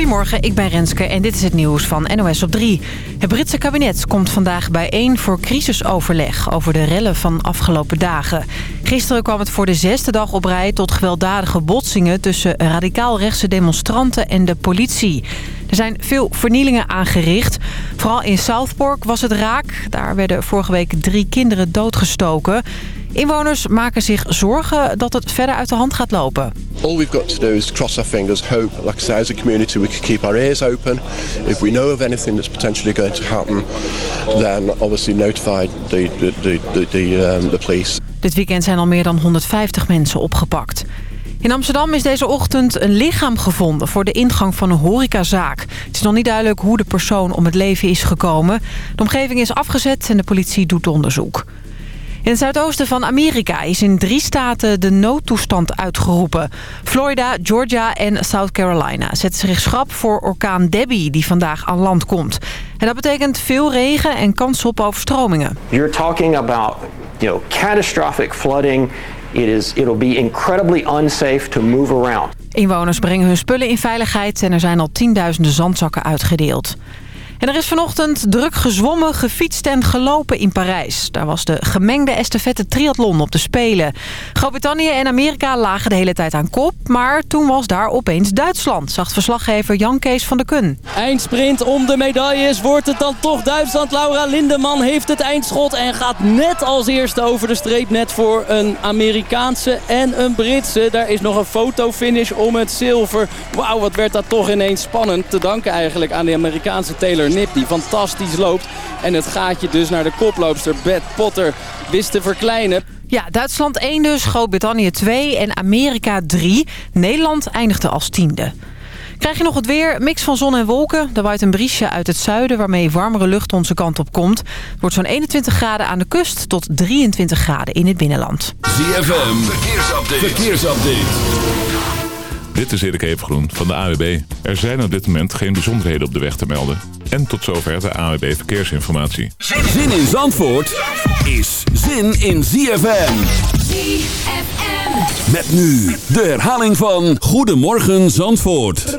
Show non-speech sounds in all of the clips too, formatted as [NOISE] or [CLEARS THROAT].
Goedemorgen, ik ben Renske en dit is het nieuws van NOS op 3. Het Britse kabinet komt vandaag bijeen voor crisisoverleg over de rellen van afgelopen dagen. Gisteren kwam het voor de zesde dag op rij tot gewelddadige botsingen... tussen radicaal-rechtse demonstranten en de politie. Er zijn veel vernielingen aangericht. Vooral in Southport was het raak. Daar werden vorige week drie kinderen doodgestoken... Inwoners maken zich zorgen dat het verder uit de hand gaat lopen. All we've got to do is cross our fingers, hope, like I say, as a community we can keep our ears open. If we know of anything that's potentially going to happen, then obviously notify the, the, the, the, the, um, the police. Dit weekend zijn al meer dan 150 mensen opgepakt. In Amsterdam is deze ochtend een lichaam gevonden voor de ingang van een horecazaak. Het is nog niet duidelijk hoe de persoon om het leven is gekomen. De omgeving is afgezet en de politie doet onderzoek. In het zuidoosten van Amerika is in drie staten de noodtoestand uitgeroepen. Florida, Georgia en South Carolina zetten zich schrap voor orkaan Debbie die vandaag aan land komt. En dat betekent veel regen en kans op overstromingen. You're talking about you know, catastrophic flooding. It is, it'll be incredibly unsafe to move around. Inwoners brengen hun spullen in veiligheid en er zijn al tienduizenden zandzakken uitgedeeld. En er is vanochtend druk gezwommen, gefietst en gelopen in Parijs. Daar was de gemengde estafette triathlon op de Spelen. Groot-Brittannië en Amerika lagen de hele tijd aan kop. Maar toen was daar opeens Duitsland, zag verslaggever Jan Kees van der Kun. Eindsprint om de medailles. Wordt het dan toch Duitsland? Laura Lindeman heeft het eindschot en gaat net als eerste over de streep. Net voor een Amerikaanse en een Britse. Daar is nog een fotofinish om het zilver. Wauw, wat werd dat toch ineens spannend. Te danken eigenlijk aan de Amerikaanse Taylor Nip die fantastisch loopt. En het gaatje dus naar de koploopster Beth Potter wist te verkleinen. Ja, Duitsland 1 dus, Groot-Brittannië 2 en Amerika 3. Nederland eindigde als tiende. Krijg je nog het weer? Mix van zon en wolken. Er waait een briesje uit het zuiden waarmee warmere lucht onze kant op komt. Het wordt zo'n 21 graden aan de kust tot 23 graden in het binnenland. ZFM, verkeersupdate. verkeersupdate. Dit is Erik Evengroen van de AWB. Er zijn op dit moment geen bijzonderheden op de weg te melden. En tot zover de AWB Verkeersinformatie. Zin in Zandvoort is zin in ZFM. ZFM. Met nu de herhaling van Goedemorgen Zandvoort.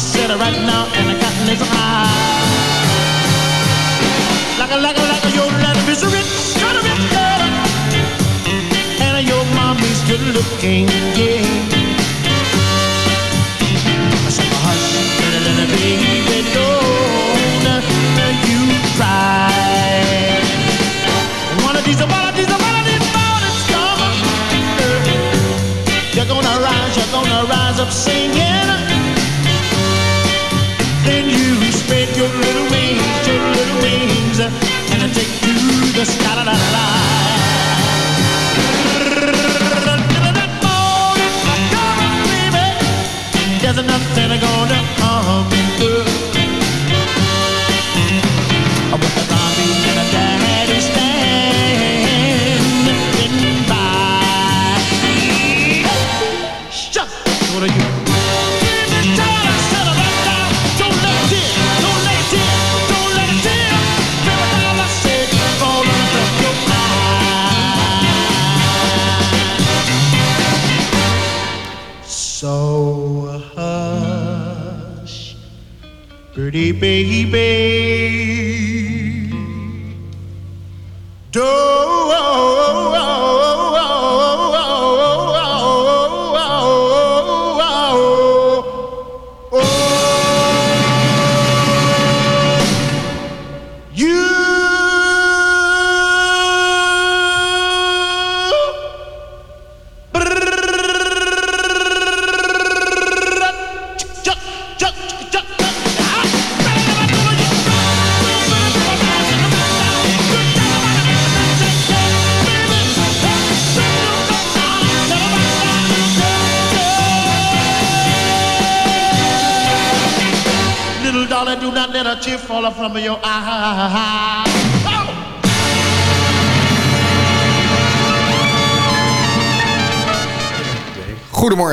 It right now, and the cotton is high. Like a, like a, like a, your daddy is rich, kind of rich, and your mommy's good looking, yeah. Said, hush, little, little baby, don't you cry. One of these, one of these, one of these. You're gonna rise, you're gonna rise up singing. Sky. La, la, la, la. There's nothing gonna harm you.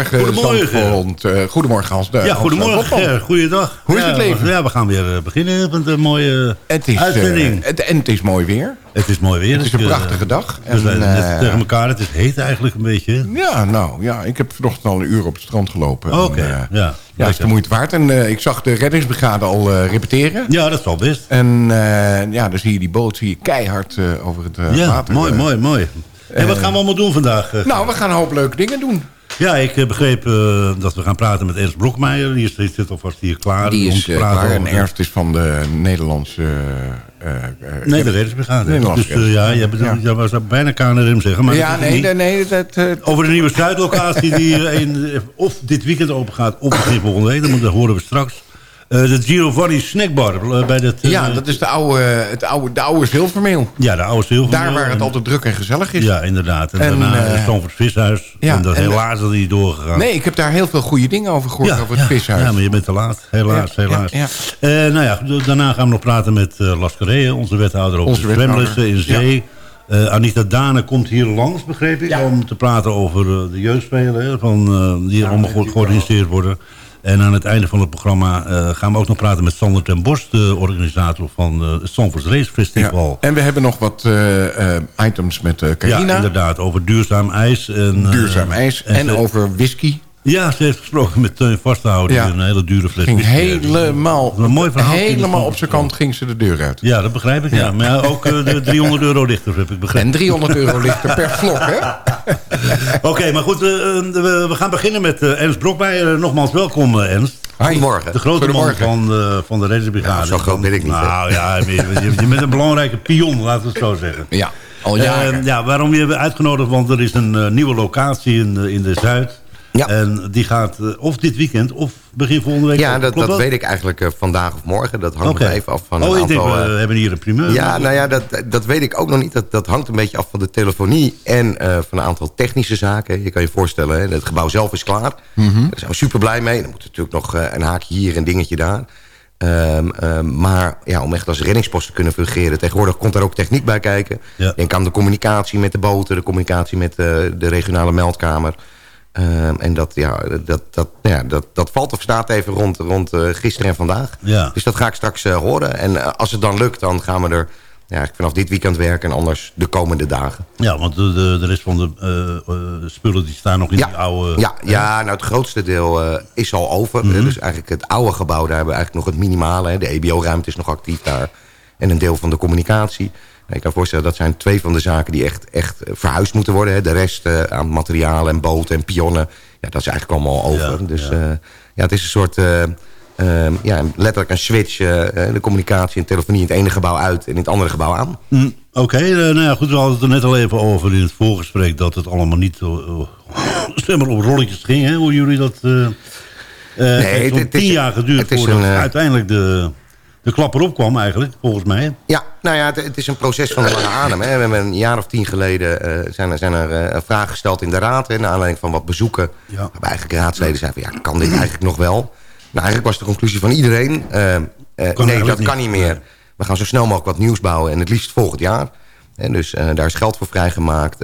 Goedemorgen, Goedemorgen. Eh, goedemorgen, Hans. de- Ja, goedemorgen. Ja, goeiedag. Hoe is Ja, het leven? Ja, we gaan weer eh, beginnen met een mooie Het is, eh, uitzending. het, en het is mooi weer. het is mooi weer. Het is een Ik, eh, prachtige dag. En, eh, tegen elkaar. Het is heet eigenlijk een beetje. Ja, nou, ja, ik heb vanochtend al een uur op het strand gelopen. Oké, eh, ja. Ja, het is de moeite waard. En eh, ik zag de reddingsbrigade al eh, repeteren. Ja, dat zal best. En eh, ja, dan zie je die boot zie je keihard eh, over het eh, ja, water. mooi, eh. mooi, mooi. En wat gaan we allemaal doen vandaag? eh? Nou, we gaan een hoop leuke dingen doen. Ja, ik eh, begreep eh, dat we gaan praten met Ernst Brokmeijer. Die is, die zit alvast hier klaar. Die om is te eh, praten klaar. En Ernst is van de Nederlandse... eh, Nee, de reddingsbrigade. Nederlandse Dus ja, je bedoelt, Ja. zou bijna KNRM zeggen. Maar ja, nee, niet. nee, nee, dat... Over de nieuwe [LAUGHS] Zuidlocatie die in, of dit weekend open gaat of begin volgende week. Dat horen we straks. Eh, de Giovanni Snackbar. eh, bij dat, eh, ja, dat is de oude, het oude, de oude zilvermeel. Ja, de oude zilver. Daar waar het altijd druk en gezellig is. Ja, inderdaad. En, En, daarna eh, het Stamford Vishuis. ja, en dat helaas dat niet doorgegaan. Nee, ik heb daar heel veel goede dingen over gehoord, ja, over het ja, vishuis. Ja, maar je bent te laat. Helaas, Ja, helaas. ja, Eh, nou ja, daarna gaan we nog praten met uh, Lascaree, onze wethouder op Onze de zwemlessen in zee. Eh, Anita Dane komt hier langs, begreep ik, om te praten over eh, de jeugdspelen van, eh, die allemaal ge- georganiseerd worden. En aan het einde van het programma eh, gaan we ook nog praten met Sander ten Bos, de organisator van eh, het Race Ja. Festival. En we hebben nog wat eh, items met eh Ja, Carina. inderdaad, over duurzaam ijs. En, duurzaam ijs. En, over whisky. Ja, ze heeft gesproken met Teun Vasthouden, Ja. die een hele dure fles Ging helemaal, Een mooi verhaal. helemaal op zijn kant ging ze de deur uit. Ja, dat begrijp ik. Ja. Maar ja, ook eh, de 300 euro lichter heb ik begrepen. En 300 euro ligt er per vlog, hè? [LAUGHS] Oké, maar goed, eh, eh, we, we gaan beginnen met eh, Ernst Brokmeijer. Nogmaals welkom, Ernst. Goedemorgen. De grote man Goedemorgen. van, de van de reddingsbrigade. Ja, zo groot ben ik niet, hè. Nou ja, je, je, je bent een belangrijke pion, laten we het zo zeggen. Ja, al jaren. ja, waarom je hebt uitgenodigd? Want er is een nieuwe locatie in, in de Zuid. Ja. En die gaat eh, of dit weekend of begin volgende week. Ja, dat, dat weet ik eigenlijk eh, vandaag of morgen. Dat hangt nog even af van oh, een ik denk, aantal... we eh, hebben hier een primeur. ja, nou ja, dat, dat weet ik ook nog niet. Dat, dat hangt een beetje af van de telefonie en van een aantal technische zaken. Je kan je voorstellen, hè, het gebouw zelf is klaar. Mhm. Daar zijn we super blij mee. Dan moet er natuurlijk nog een haakje hier en een dingetje daar. Ehm, ehm, maar ja, om echt als reddingspost te kunnen fungeren... tegenwoordig komt er ook techniek bij kijken. Ja. Denk aan de communicatie met de boten... de communicatie met de regionale meldkamer... Ehm, en dat, ja, dat, dat, ja, dat, dat valt of staat even rond, rond eh, gisteren en vandaag. Ja. Dus dat ga ik straks eh, horen. En eh, als het dan lukt, dan gaan we er ja, vanaf dit weekend werken... en anders de komende dagen. Ja, want de, de, de rest van de spullen die staan nog in Ja, die oude... ja, ja, nou het grootste deel is al over. Mhm. Dus eigenlijk het oude gebouw, daar hebben we eigenlijk nog het minimale. Hè. De EBO-ruimte is nog actief daar. En een deel van de communicatie. Ik kan voorstellen, dat zijn twee van de zaken die echt, echt eh, verhuisd moeten worden. Hè. De rest eh, aan materiaal en boten en pionnen, ja, dat is eigenlijk allemaal over. Ja, dus ja. ja. ja, het is een soort... eh, ehm, ja, letterlijk een switch. eh, eh, de communicatie en telefonie in het ene gebouw uit en in het andere gebouw aan. Hm, Oké, eh, nou ja, goed, we hadden het er net al even over in het voorgesprek... dat het allemaal niet zeg maar op rolletjes ging, hè, hoe jullie dat... eh eh, het het- is- tien jaar geduurd voordat eh, uiteindelijk de, de klap erop kwam eigenlijk, volgens mij. Ja, nou ja, het, het is een proces van de lange adem. Hè. We hebben een jaar of tien geleden eh, zijn er, zijn er eh, vragen gesteld in de raad. Hè, naar aanleiding van wat bezoeken. Ja. Waarbij eigenlijk raadsleden zeiden van ja, kan dit eigenlijk nog wel? Nou, eigenlijk was de conclusie van iedereen. eh, nee, dat kan niet. meer. We gaan zo snel mogelijk wat nieuws bouwen. En het liefst volgend jaar. En dus daar is geld voor vrijgemaakt.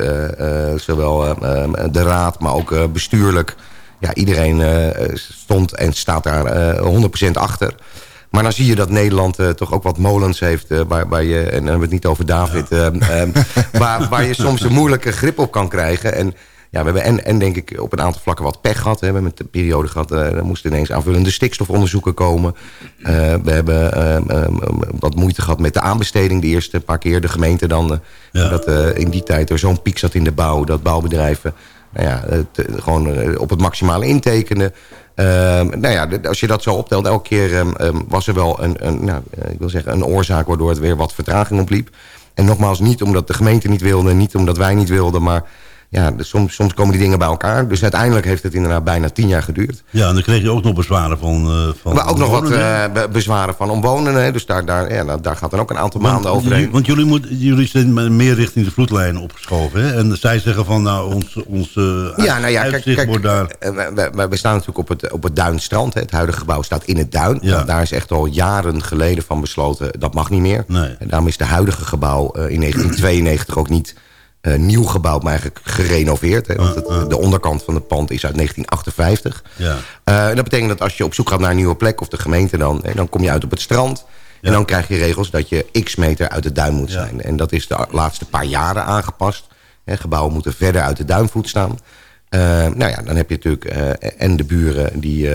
zowel eh, eh, de raad, maar ook bestuurlijk. Ja, iedereen stond en staat daar eh 100% achter. Maar dan zie je dat Nederland eh, toch ook wat molens heeft... eh, waar, waar je, en dan hebben we het niet over David... eh, eh, [LAUGHS] waar, waar je soms een moeilijke grip op kan krijgen. En ja, we hebben en, en denk ik op een aantal vlakken wat pech gehad. Hè. We hebben een periode gehad, eh, er moesten ineens aanvullende stikstofonderzoeken komen. We hebben eh, eh, wat moeite gehad met de aanbesteding de eerste paar keer. De gemeente dan. Ja. Dat in die tijd er zo'n piek zat in de bouw. Dat bouwbedrijven nou ja, het, gewoon op het maximale intekenen. Ehm, nou ja, als je dat zo optelt, elke keer ehm, ehm, was er wel een, een, nou, eh, ik wil zeggen, een oorzaak waardoor het weer wat vertraging opliep. En nogmaals, niet omdat de gemeente niet wilde, niet omdat wij niet wilden, maar ja, dus soms, soms komen die dingen bij elkaar. Dus uiteindelijk heeft het inderdaad bijna tien jaar geduurd. Ja, en dan kreeg je ook nog bezwaren van... eh van Maar ook nog wat eh, be- bezwaren van omwonenden. Dus daar, daar, ja, nou, daar gaat dan ook een aantal maanden overheen. Want jullie, moet, jullie zijn meer richting de vloedlijn opgeschoven. Hè? En zij zeggen van, nou, ons, ons eh, Ja, nou ja, kijk, kijk wordt daar... we, we- we staan natuurlijk op het, op het Duinstrand. Hè. Het huidige gebouw staat in het Duin. Ja. Daar is echt al jaren geleden van besloten, dat mag niet meer. Nee. En daarom is het huidige gebouw in [CLEARS THROAT] 1992 ook niet eh, nieuw gebouwd, maar eigenlijk gerenoveerd. Hè. Want het- de onderkant van het pand is uit 1958. Ja. Eh, en dat betekent dat als je op zoek gaat naar een nieuwe plek... of de gemeente dan, hè, dan kom je uit op het strand... Ja. En dan krijg je regels dat je x meter uit de duin moet Ja. zijn. En dat is de laatste paar jaren aangepast. Hè, gebouwen moeten verder uit de duinvoet staan. Eh, nou ja, dan heb je natuurlijk... en de buren die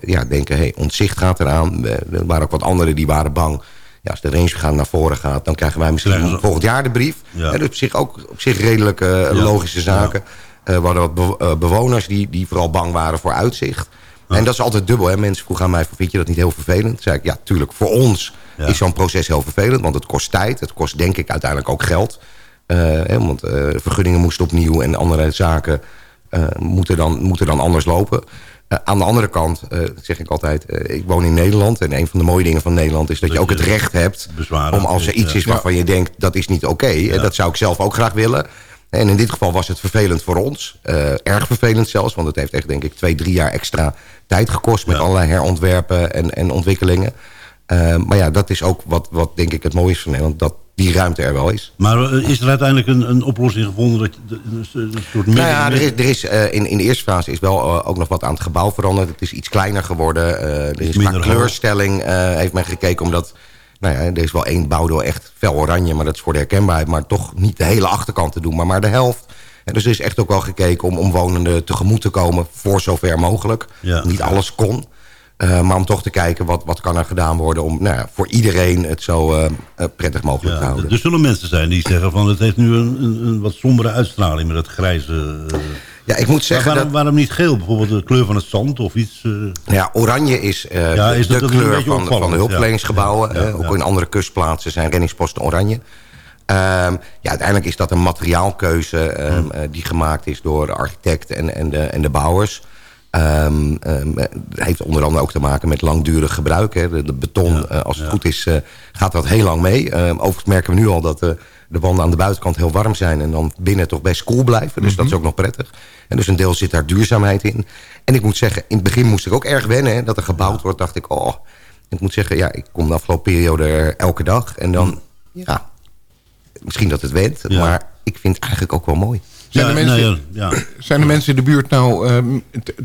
ja, denken... Hey, ontzicht gaat eraan. Er waren ook wat anderen die waren bang... Ja, als de rangegaan naar voren gaat... dan krijgen wij misschien Krijgen ze- volgend jaar de brief. Ja. Dus op zich ook op zich redelijk eh, logische zaken. Eh, we hadden wat be- eh, bewoners die, die vooral bang waren voor uitzicht. En dat is altijd dubbel. Hè? Mensen vroegen aan mij, van, vind je dat niet heel vervelend? Toen zei ik, ja, tuurlijk. Voor ons Ja. is zo'n proces heel vervelend. Want het kost tijd. Het kost denk ik uiteindelijk ook geld. Eh, hè, want eh, vergunningen moesten opnieuw. En andere zaken eh, moeten, dan, moeten dan anders lopen. Eh, aan de andere kant eh, zeg ik altijd... eh, ik woon in Nederland. En een van de mooie dingen van Nederland is dat, Dat je ook het recht hebt... om als er iets ja. is waarvan je denkt... dat is niet oké. Dat zou ik zelf ook graag willen. En in dit geval was het vervelend voor ons. Eh, erg vervelend zelfs, want het heeft echt denk ik twee, drie jaar extra tijd gekost... met Ja. allerlei herontwerpen en, en ontwikkelingen. Eh, maar ja, dat is ook wat, wat denk ik het mooie is van Nederland... dat die ruimte er wel is. Maar eh, is er uiteindelijk een, een oplossing gevonden? Dat, een, een soort Nou ja, er is, er is, eh, in, in de eerste fase is wel eh, ook nog wat aan het gebouw veranderd. Het is iets kleiner geworden. eh, er is qua kleurstelling heeft men gekeken... omdat nou ja, er is wel één bouwdeel echt fel oranje... maar dat is voor de herkenbaarheid. Maar toch niet de hele achterkant te doen, maar maar de helft. En dus er is echt ook wel gekeken om omwonenden tegemoet te komen... voor zover mogelijk. Ja. Niet alles kon. Eh, maar om toch te kijken wat, wat kan er gedaan worden... om nou ja, voor iedereen het zo eh, eh, prettig mogelijk te houden. er zullen mensen zijn die zeggen van het heeft nu een, een, een wat sombere uitstraling met dat grijze. ja, ik moet zeggen waarom, dat... waarom niet geel? Bijvoorbeeld de kleur van het zand of iets. Ja, oranje is, Ja, is de, kleur van, van de hulpverleningsgebouwen. ook in andere kustplaatsen zijn reddingsposten oranje. Ehm, ja, uiteindelijk is dat een materiaalkeuze ehm, die gemaakt is door de architect en, en, de, en de bouwers. Ehm, ehm, het heeft onder andere ook te maken met langdurig gebruik. Hè. De, de beton, eh, als het ja. goed is, eh, gaat dat heel lang mee. Ehm, overigens merken we nu al dat eh, de wanden aan de buitenkant heel warm zijn... en dan binnen toch best koel blijven. Dus dat Mhm. is ook nog prettig. En dus een deel zit daar duurzaamheid in. En ik moet zeggen, in het begin moest ik ook erg wennen... Hè, dat er gebouwd wordt, dacht ik... oh, ik moet zeggen, ja, ik kom de afgelopen periode er elke dag. En dan, ja, misschien dat het went. Maar ik vind het eigenlijk ook wel mooi. Zijn, Ja, de mensen, nou ja, ja. [CLEARS THROAT] zijn de mensen in de buurt nou ehm,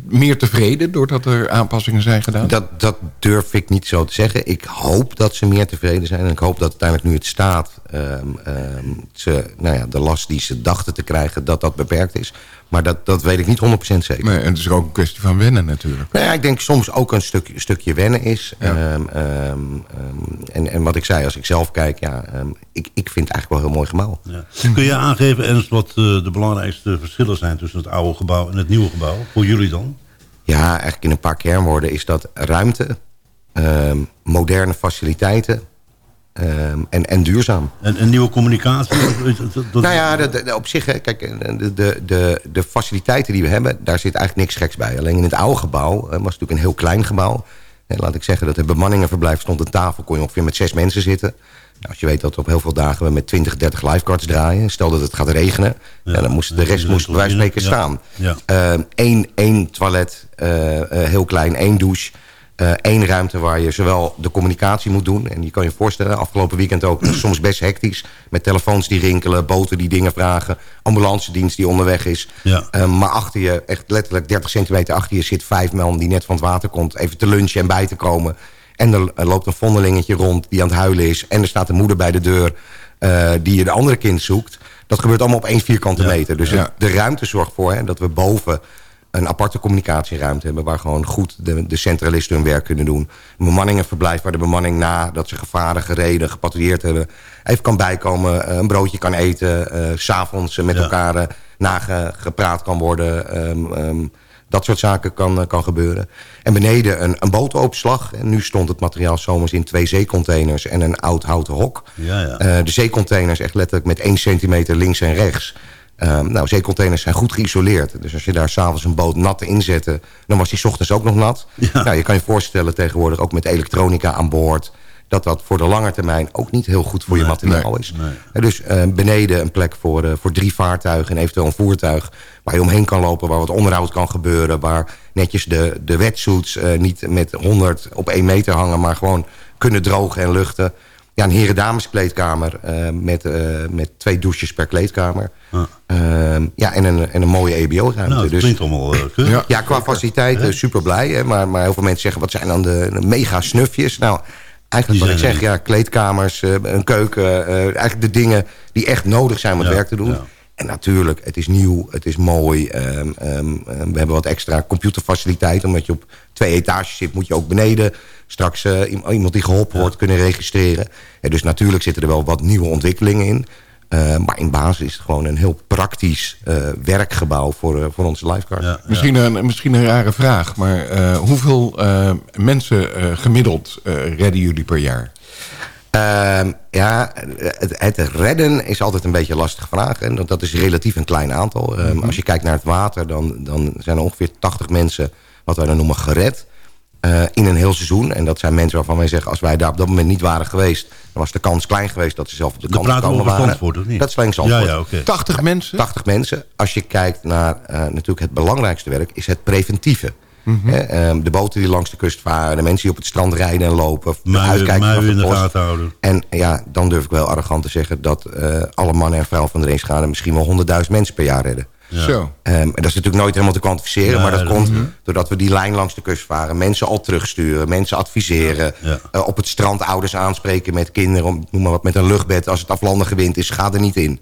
meer tevreden... doordat er aanpassingen zijn gedaan? Dat, dat durf ik niet zo te zeggen. Ik hoop dat ze meer tevreden zijn. En ik hoop dat uiteindelijk nu het staat... ehm, ehm, ze, nou ja, de last die ze dachten te krijgen, dat dat beperkt is. Maar dat, dat weet ik niet 100% zeker. Nee, en het is ook een kwestie van wennen natuurlijk. Nou ja, ik denk soms ook een stuk, stukje wennen is. Ja. Ehm, ehm, ehm, en, en wat ik zei, als ik zelf kijk... Ja, ik, ik vind het eigenlijk wel een heel mooi gebouw. Ja. Kun je aangeven, Ernst, wat eh, de belangrijkste verschillen zijn tussen het oude gebouw en het nieuwe gebouw? Voor jullie dan? Ja, eigenlijk in een paar kernwoorden is dat ruimte... ehm, moderne faciliteiten ehm, en, en duurzaam. En, en nieuwe communicatie? Dat- dat- dat- Nou ja, de, op zich, kijk, de, de, de, faciliteiten die we hebben, daar zit eigenlijk niks geks bij. Alleen in het oude gebouw, was natuurlijk een heel klein gebouw. En laat ik zeggen dat het bemanningenverblijf stond een tafel, kon je ongeveer met zes mensen zitten. Nou, als je weet dat op heel veel dagen we met 20, 30 lifeguards draaien. Stel dat het gaat regenen, ja, dan moest de rest moest bij wijze van spreken staan. Ja. Eén één toilet, eh, eh, heel klein, één douche. Eh, één ruimte waar je zowel de communicatie moet doen... en je kan je voorstellen, afgelopen weekend ook... [CLEARS THROAT] soms best hectisch, met telefoons die rinkelen... boten die dingen vragen, ambulance dienst die onderweg is. Ja. Eh, maar achter je, echt letterlijk 30 centimeter achter je... zit vijf man die net van het water komt... even te lunchen en bij te komen. En er loopt een vondelingetje rond die aan het huilen is... en er staat een moeder bij de deur eh, die je de andere kind zoekt... Dat gebeurt allemaal op één vierkante Ja. meter. Dus Ja. de ruimte zorgt voor hè, dat we boven een aparte communicatieruimte hebben... waar gewoon goed de, de centralisten hun werk kunnen doen. Een bemanningenverblijf waar de bemanning na dat ze gevaren, gereden, gepatrouilleerd hebben... even kan bijkomen, eh, een broodje kan eten... s s'avonds met Ja. elkaar eh, nagepraat kan worden... ehm, ehm, dat soort zaken kan, kan gebeuren. En beneden een, een bootopslag. En nu stond het materiaal zomers in twee zeecontainers... en een oud houten hok. Ja, ja. De zeecontainers echt letterlijk met 1 centimeter links en rechts... Ehm, nou, zeecontainers zijn goed geïsoleerd. Dus als je daar s'avonds een boot nat in zette... dan was die 's ochtends ook nog nat. Nou, je kan je voorstellen tegenwoordig ook met elektronica aan boord... dat dat voor de lange termijn ook niet heel goed voor je materiaal is. Eh, Dus eh, beneden een plek voor, eh, voor drie vaartuigen en eventueel een voertuig... waar je omheen kan lopen, waar wat onderhoud kan gebeuren... waar netjes de, de wetsuits niet met 100 op 1 meter hangen... maar gewoon kunnen drogen en luchten. Ja, een heren-dames kleedkamer eh, met, eh, met twee douches per kleedkamer. Ehm, ja, en een, en een mooie EBO-ruimte. Nou, dat dus, klinkt allemaal eh, keurig. ja. qua faciliteiten super blij. Hè, maar, maar heel veel mensen zeggen, wat zijn dan de, de mega snufjes? Nou, eigenlijk wat ik zeg, ja, kleedkamers, eh, een keuken. eh, eigenlijk de dingen die echt nodig zijn om het werk te doen. En natuurlijk, het is nieuw, het is mooi. ehm, ehm, ehm, we hebben wat extra computerfaciliteiten. Omdat je op twee etages zit, moet je ook beneden... straks eh, iem- iemand die geholpen wordt kunnen registreren. En dus natuurlijk zitten er wel wat nieuwe ontwikkelingen in. Eh, maar in basis is het gewoon een heel praktisch eh, werkgebouw voor, eh, voor onze lifeguards. Misschien, een, misschien een rare vraag, maar eh, hoeveel eh, mensen eh, gemiddeld eh, redden jullie per jaar? Ehm, ja, het, het redden is altijd een beetje een lastige vraag. En dat, dat is relatief een klein aantal. Ehm, Mhm. Als je kijkt naar het water, dan, dan zijn er ongeveer 80 mensen... wat wij dan noemen gered. Eh, in een heel seizoen. En dat zijn mensen waarvan wij zeggen... als wij daar op dat moment niet waren geweest... dan was de kans klein geweest dat ze zelf op de kant over waren. Zandvoort, of niet? Dat is alleen Zandvoort. Ja, ja, oké. 80 mensen? 80 mensen. Als je kijkt naar eh, natuurlijk het belangrijkste werk... is het preventieve. Mhm. Hè, ehm, de boten die langs de kust varen... de mensen die op het strand rijden en lopen... Muien- in de post. gaten houden. En ja, dan durf ik wel arrogant te zeggen... dat eh, alle mannen en vrouwen van de Ringschade... misschien wel 100.000 mensen per jaar redden. Zo. Ehm, en dat is natuurlijk nooit helemaal te kwantificeren... Maar dat komt doordat we die lijn langs de kust varen... mensen al terugsturen, mensen adviseren... eh, op het strand ouders aanspreken met kinderen... Om, noem maar wat, met een luchtbed. Als het aflandige wind is, ga er niet in.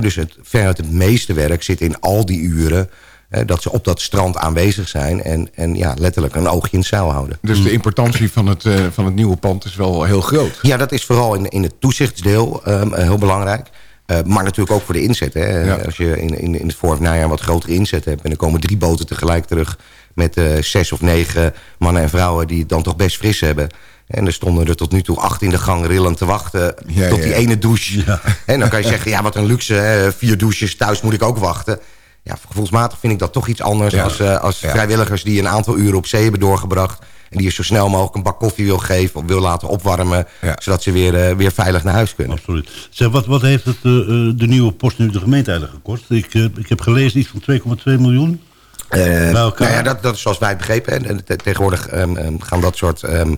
Dus het, veruit het meeste werk zit in al die uren... eh, dat ze op dat strand aanwezig zijn... en, en ja, letterlijk een oogje in het zeil houden. Dus de importantie van het, eh, van het nieuwe pand is wel heel groot. Ja, dat is vooral in, in het toezichtsdeel ehm, heel belangrijk. Eh, maar natuurlijk ook voor de inzet. Hè. Ja. Als je in, in, in het voor- of najaar wat grotere inzet hebt... en er komen drie boten tegelijk terug... met eh, zes of negen mannen en vrouwen die het dan toch best fris hebben... En er stonden er tot nu toe acht in de gang rillend te wachten... Ja, tot ja. die ene douche. En dan kan je zeggen, ja, wat een luxe, hè, vier douches, thuis moet ik ook wachten. Ja, gevoelsmatig vind ik dat toch iets anders... Als, eh, als vrijwilligers die een aantal uren op zee hebben doorgebracht... en die je zo snel mogelijk een bak koffie wil geven... of wil laten opwarmen, zodat ze weer, eh, weer veilig naar huis kunnen. Absoluut. Zeg, wat, wat heeft het, eh, eh, de nieuwe post nu de gemeente eigenlijk gekost? Ik, ik heb gelezen iets van 2,2 miljoen. Nou ja, dat, dat is zoals wij begrepen. En, en te- tegenwoordig ehm, ehm, gaan dat soort ehm,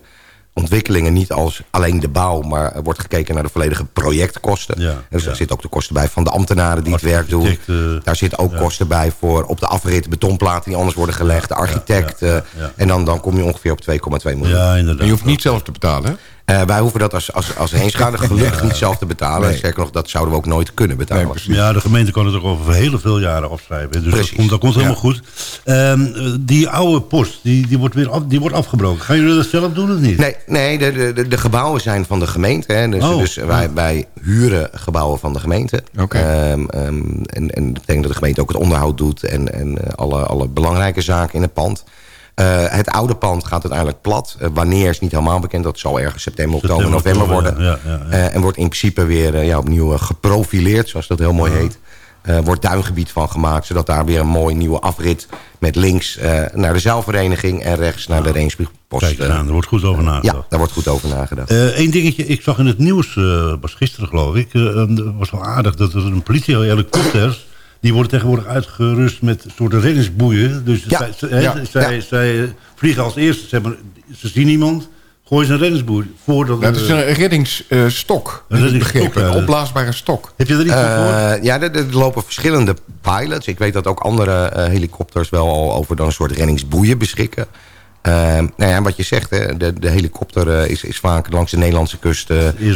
ontwikkelingen niet als alleen de bouw... maar er wordt gekeken naar de volledige projectkosten. dus daar zitten ook de kosten bij van de ambtenaren die het werk doen. daar zitten ook kosten bij voor op de afrit betonplaten... die anders worden gelegd, de architect. eh, En dan, dan kom je ongeveer op 2,2 miljoen. Ja, inderdaad. En je hoeft niet zelf te betalen, hè? Eh, wij hoeven dat als, als, als heenschade gelukkig [LAUGHS] niet zelf te betalen. Nee. Sterker nog, dat zouden we ook nooit kunnen betalen. Ja, de gemeente kan het ook over hele veel jaren afschrijven. Dus dat komt, dat komt helemaal Ja. goed. Ehm, eh, die oude post, die, die wordt weer af, die wordt afgebroken. Gaan jullie dat zelf doen of niet? Nee, nee de, de- de, gebouwen zijn van de gemeente. Hè. Dus, Oh, dus wij, wij huren gebouwen van de gemeente. Oké. Ehm, ehm, en, en dat betekent dat de gemeente ook het onderhoud doet... en, en eh, alle, alle belangrijke zaken in het pand. Eh, het oude pand gaat uiteindelijk plat. Eh, wanneer is niet helemaal bekend. Dat zal ergens september, oktober, november worden. ja, ja, ja. Eh, en wordt in principe weer ja, opnieuw geprofileerd, zoals dat heel mooi heet. Wordt duingebied van gemaakt, zodat daar weer een mooi nieuwe afrit... met links naar de zeilvereniging en rechts naar de Reenspost. Kijk aan, er wordt goed over nagedacht. Ja, daar wordt goed over nagedacht. Eén dingetje, ik zag in het nieuws, was gisteren geloof ik... was wel aardig dat er een politiehelikopters... die worden tegenwoordig uitgerust met soorten reddingsboeien. Dus Ja, zij, zij- ja, zij, ja. zij vliegen als eerste, ze, hebben, ze zien iemand... gooien ze een reddingsboei. Voordat het is een reddingsstok. Een reddingstok. Een opblaasbare stok. Heb je er iets van gehoord? Eh, ja, er, er lopen verschillende pilots. Ik weet dat ook andere eh, helikopters wel al over dan een soort reddingsboeien beschikken. Eh, nou ja, wat je zegt, hè, de, de helikopter is, is vaak langs de Nederlandse kust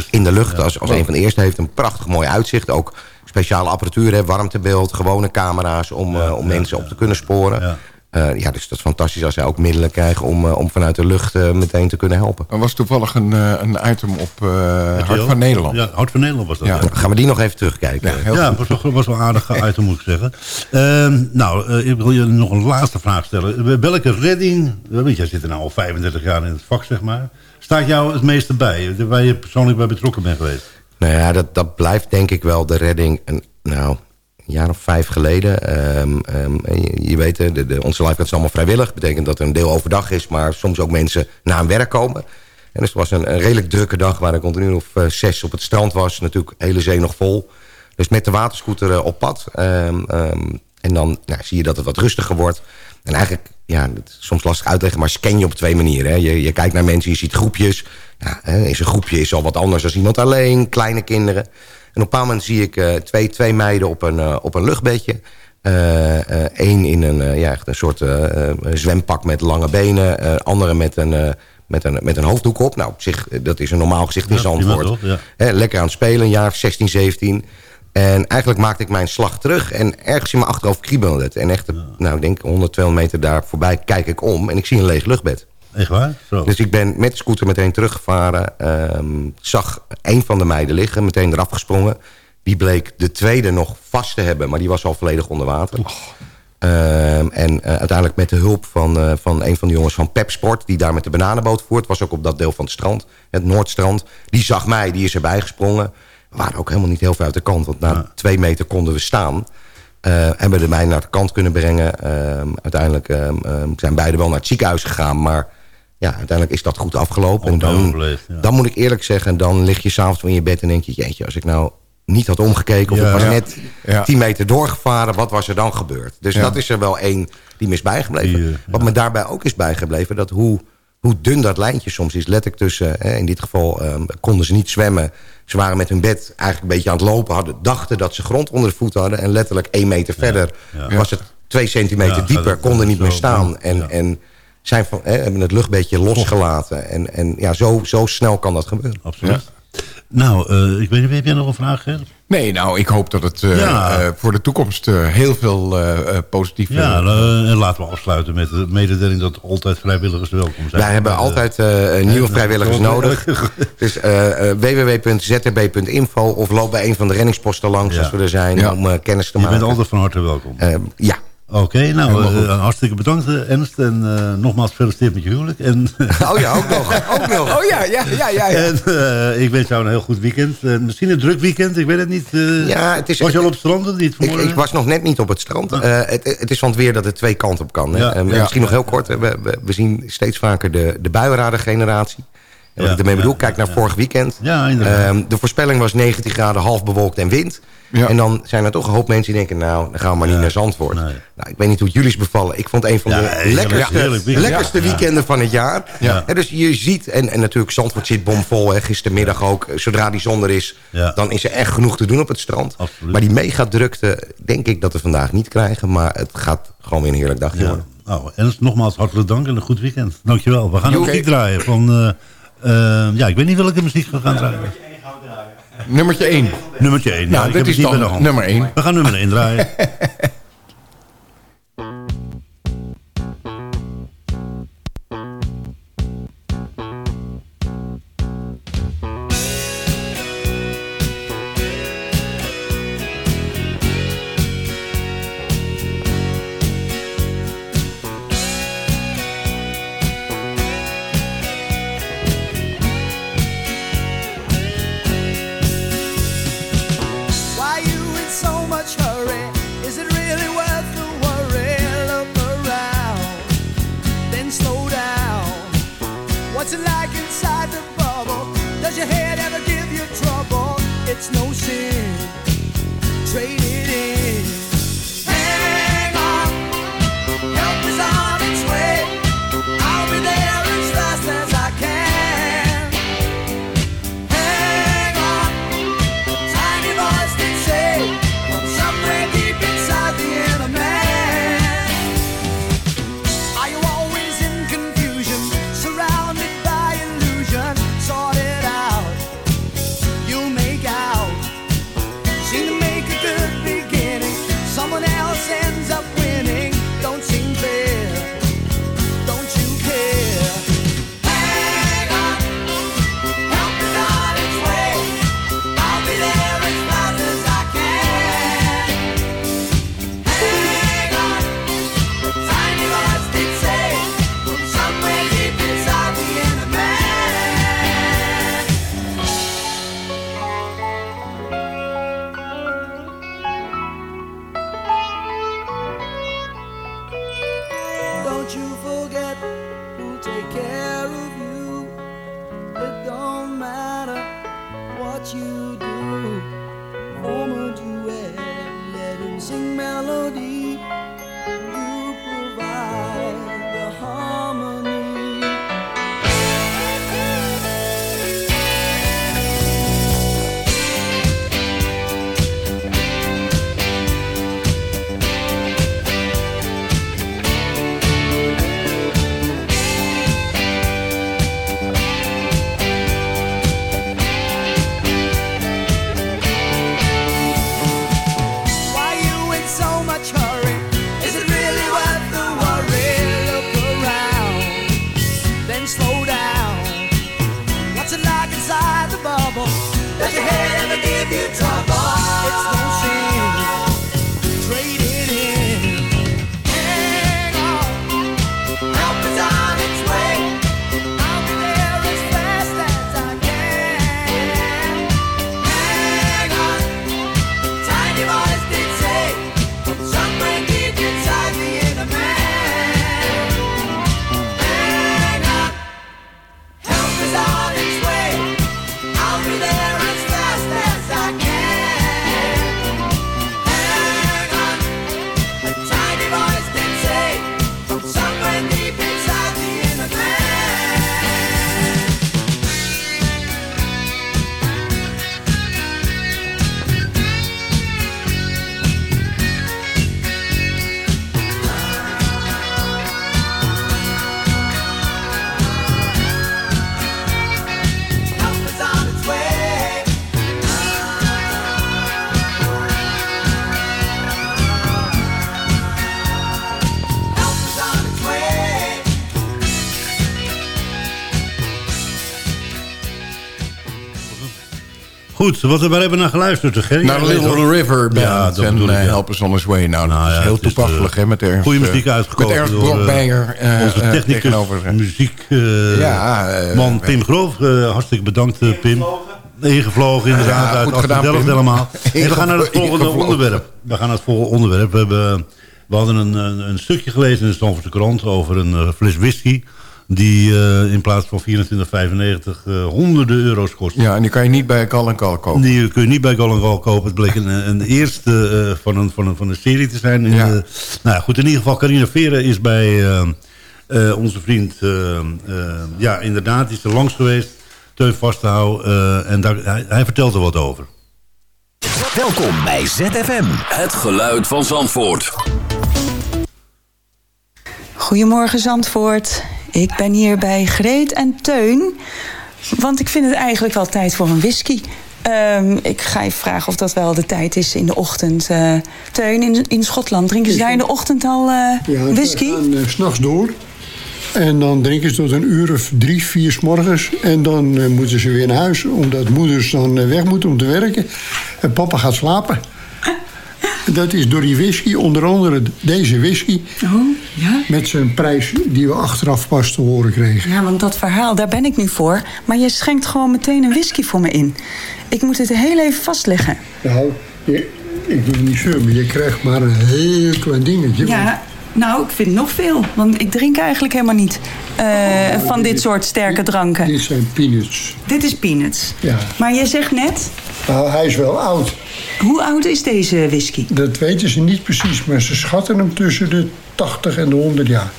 in de lucht. Als, als een van de eerste heeft een prachtig mooi uitzicht. Ook speciale apparatuur, hè, warmtebeeld, gewone camera's om, eh, om mensen op te kunnen sporen. Eh, ja, dus dat is fantastisch als zij ook middelen krijgen om, eh, om vanuit de lucht meteen te kunnen helpen. Er was toevallig een, eh, een item op eh, Hart van Nederland. Ja, Hart van Nederland was dat. Ja. ja. Gaan we die nog even terugkijken. Ja, was wel, was wel een aardig [LAUGHS] item, moet ik zeggen. Ehm, nou, ik wil je nog een laatste vraag stellen. Welke redding, weet je, jij zit er nou al 35 jaar in het vak, zeg maar. Staat jou het meeste bij, waar je persoonlijk bij betrokken bent geweest? Nou ja, dat, dat blijft denk ik wel de redding. En, nou, een jaar of vijf geleden. Ehm, ehm, je, weet, de, de, onze lifeguards zijn allemaal vrijwillig. Dat betekent dat er een deel overdag is, maar soms ook mensen na hun werk komen. En dus het was een, een redelijk drukke dag waar ik continu of uh, zes op het strand was. Natuurlijk hele zee nog vol. Dus met de waterscooter uh, op pad. Um, en dan nou, zie je dat het wat rustiger wordt. En eigenlijk, ja, het is soms lastig uitleggen, maar scan je op twee manieren. Hè. Je, je kijkt naar mensen, je ziet groepjes. Ja, hè, is een groepje is al wat anders dan iemand alleen, kleine kinderen. En op een bepaald moment zie ik uh, twee, twee meiden op een, uh, op een luchtbedje. Eén in een, ja, echt een soort zwempak met lange benen. andere met een met een, met een hoofddoek op. Nou, op zich, dat is een normaal gezicht in ja, Zandvoort. Ja. lekker aan het spelen, een jaar 16, 17. En eigenlijk maakte ik mijn slag terug. En ergens in mijn achterhoofd kriebelde het. En echt, ja. nou, ik denk 100, 200 meter daar voorbij kijk ik om. En ik zie een leeg luchtbed. Echt waar? Zo. Dus ik ben met de scooter meteen teruggevaren. Um, zag een van de meiden liggen, meteen eraf gesprongen. Die bleek de tweede nog vast te hebben, maar die was al volledig onder water. Oh. Um, en uh, uiteindelijk met de hulp van, uh, van een van de jongens van Pepsport... die daar met de bananenboot voert, was ook op dat deel van het strand, het Noordstrand. Die zag mij, die is erbij gesprongen. We waren ook helemaal niet heel ver uit de kant, want na ja. twee meter konden we staan. Uh, hebben de mij naar de kant kunnen brengen. Uh, uiteindelijk uh, zijn beide wel naar het ziekenhuis gegaan, maar ja, uiteindelijk is dat goed afgelopen. En dan, ja. dan moet ik eerlijk zeggen, dan lig je s'avonds in je bed en denk je... jeetje, als ik nou niet had omgekeken of ja, ik was net ja. 10 meter doorgevaren, wat was er dan gebeurd? Dus dat is er wel één die me is bijgebleven. Die, uh, wat me daarbij ook is bijgebleven, dat hoe, hoe dun dat lijntje soms is. Let ik tussen, hè, in dit geval konden ze niet zwemmen. Ze waren met hun bed eigenlijk een beetje aan het lopen. Hadden, dachten dat ze grond onder de voeten hadden. En letterlijk één meter verder was het twee centimeter dieper. Konden niet meer staan. En, en zijn van, hè, hebben het luchtbedje losgelaten. En, en ja, zo, zo snel kan dat gebeuren. Absoluut. Nou, uh, ik weet niet, heb jij nog een vraag, Ger? Nee, nou, ik hoop dat het uh, ja. uh, voor de toekomst heel veel positief... Ja, en laten we afsluiten met de mededeling dat altijd vrijwilligers welkom zijn. Wij hebben altijd nieuwe vrijwilligers [LAUGHS] nodig. dus www.zrb.info of loop bij een van de renningsposten langs ja. als we er zijn ja. om kennis te maken. Je bent altijd van harte welkom. ja. Oké, okay, nou, uh, hartstikke bedankt Ernst. En uh, nogmaals gefeliciteerd met je huwelijk. En, oh ja, ook nog. [LAUGHS] Ook nog. Oh ja, ja, ja. ja, ja. En uh, ik wens jou een heel goed weekend. misschien een druk weekend, ik weet het niet. ja, het is, was je al op het strand? Niet ik, ik, was nog net niet op het strand. Ah. het, het, is van het weer dat het twee kanten op kan. Ja, misschien nog heel kort. We, we, we, zien steeds vaker de, de buienrader-generatie. En wat ik ermee bedoel, kijk naar vorig weekend. Um, de voorspelling was 19 graden, half bewolkt en wind. Ja. En dan zijn er toch een hoop mensen die denken... nou, dan gaan we maar niet naar Zandvoort. Nee. Nou, ik weet niet hoe het jullie is bevallen. Ik vond een van ja, de lekkerste, lekkerste weekenden van het jaar. En dus je ziet, en, en natuurlijk Zandvoort zit bomvol. Hè, gistermiddag ook. Zodra die zon er is, dan is er echt genoeg te doen op het strand. Absoluut. Maar die megadrukte denk ik dat we vandaag niet krijgen. Maar het gaat gewoon weer een heerlijk dagje worden. Nou, en nogmaals hartelijk dank en een goed weekend. Dankjewel. We gaan een muziek draaien van... Uh, ja, ik weet niet welke muziek we gaan draaien. Nummertje 1. Nummertje 1. Nou, ja, dit is dan nummer 1. We gaan nummer 1 draaien. [LAUGHS] Goed, wat we hebben naar geluisterd? Gerry? Naar Little. River Band Ja, dat en eh, ja. Help Us On His Way. Nou, dat Nou is heel het is, toepasselijk, eh, hè? Met Ernst, Goede eh, muziek uitgekozen. Met Ernst door, eh, Brokmeijer eh, onze eh, technicus, eh. muziek, eh, Ja, eh, man Pim Groof. eh, hartelijk bedankt, eh, Pim. Ingevlogen, inderdaad, Ja, uit goed gedaan, Delft Pim. helemaal. En we gaan naar het volgende Ingevlogen. onderwerp. We gaan naar het volgende onderwerp. We, hebben, we hadden een, een, een stukje gelezen in de Stamfordse krant over een eh, fles whisky... die eh, in plaats van 24,95 eh, honderden euro's kost. Ja, en die kan je niet bij Gal Gal kopen. Die kun je niet bij Gal Gal kopen. Het bleek een, een eerste eh, van, een, van, een, van een serie te zijn. In Ja. de- nou ja, goed, in ieder geval, Carina Veren is bij eh, eh, onze vriend... ja, inderdaad, die is er langs geweest. Teun Vastehouw. eh, en daar, hij, hij vertelt er wat over. Welkom bij ZFM. Het geluid van Zandvoort. Goedemorgen Zandvoort. Ik ben hier bij Greet en Teun. Want ik vind het eigenlijk wel tijd voor een whisky. Ehm, ik ga even vragen of dat wel de tijd is in de ochtend. Eh, Teun, in, in Schotland drinken ze daar in de ochtend al eh, Ja, whisky? gaan uh, s'nachts door. En dan drinken ze tot een uur of drie, vier s morgens. En dan eh, moeten ze weer naar huis, omdat moeders dan weg moeten om te werken. En papa gaat slapen. Dat is door die whisky, onder andere deze whisky... Oh, ja? met zijn prijs die we achteraf pas te horen kregen. Ja, want dat verhaal, daar ben ik nu voor. Maar je schenkt gewoon meteen een whisky voor me in. Ik moet het heel even vastleggen. Nou, je- ik wil niet zeuren, maar je krijgt maar een heel klein dingetje. Ja, nou, ik vind nog veel. Want ik drink eigenlijk helemaal niet eh, van dit soort sterke dranken. Dit zijn peanuts. Dit is peanuts. Ja. Maar je zegt net, Nou, hij is wel oud. hoe oud is deze whisky? Dat weten ze niet precies, maar ze schatten hem tussen de 80 en de 100 jaar.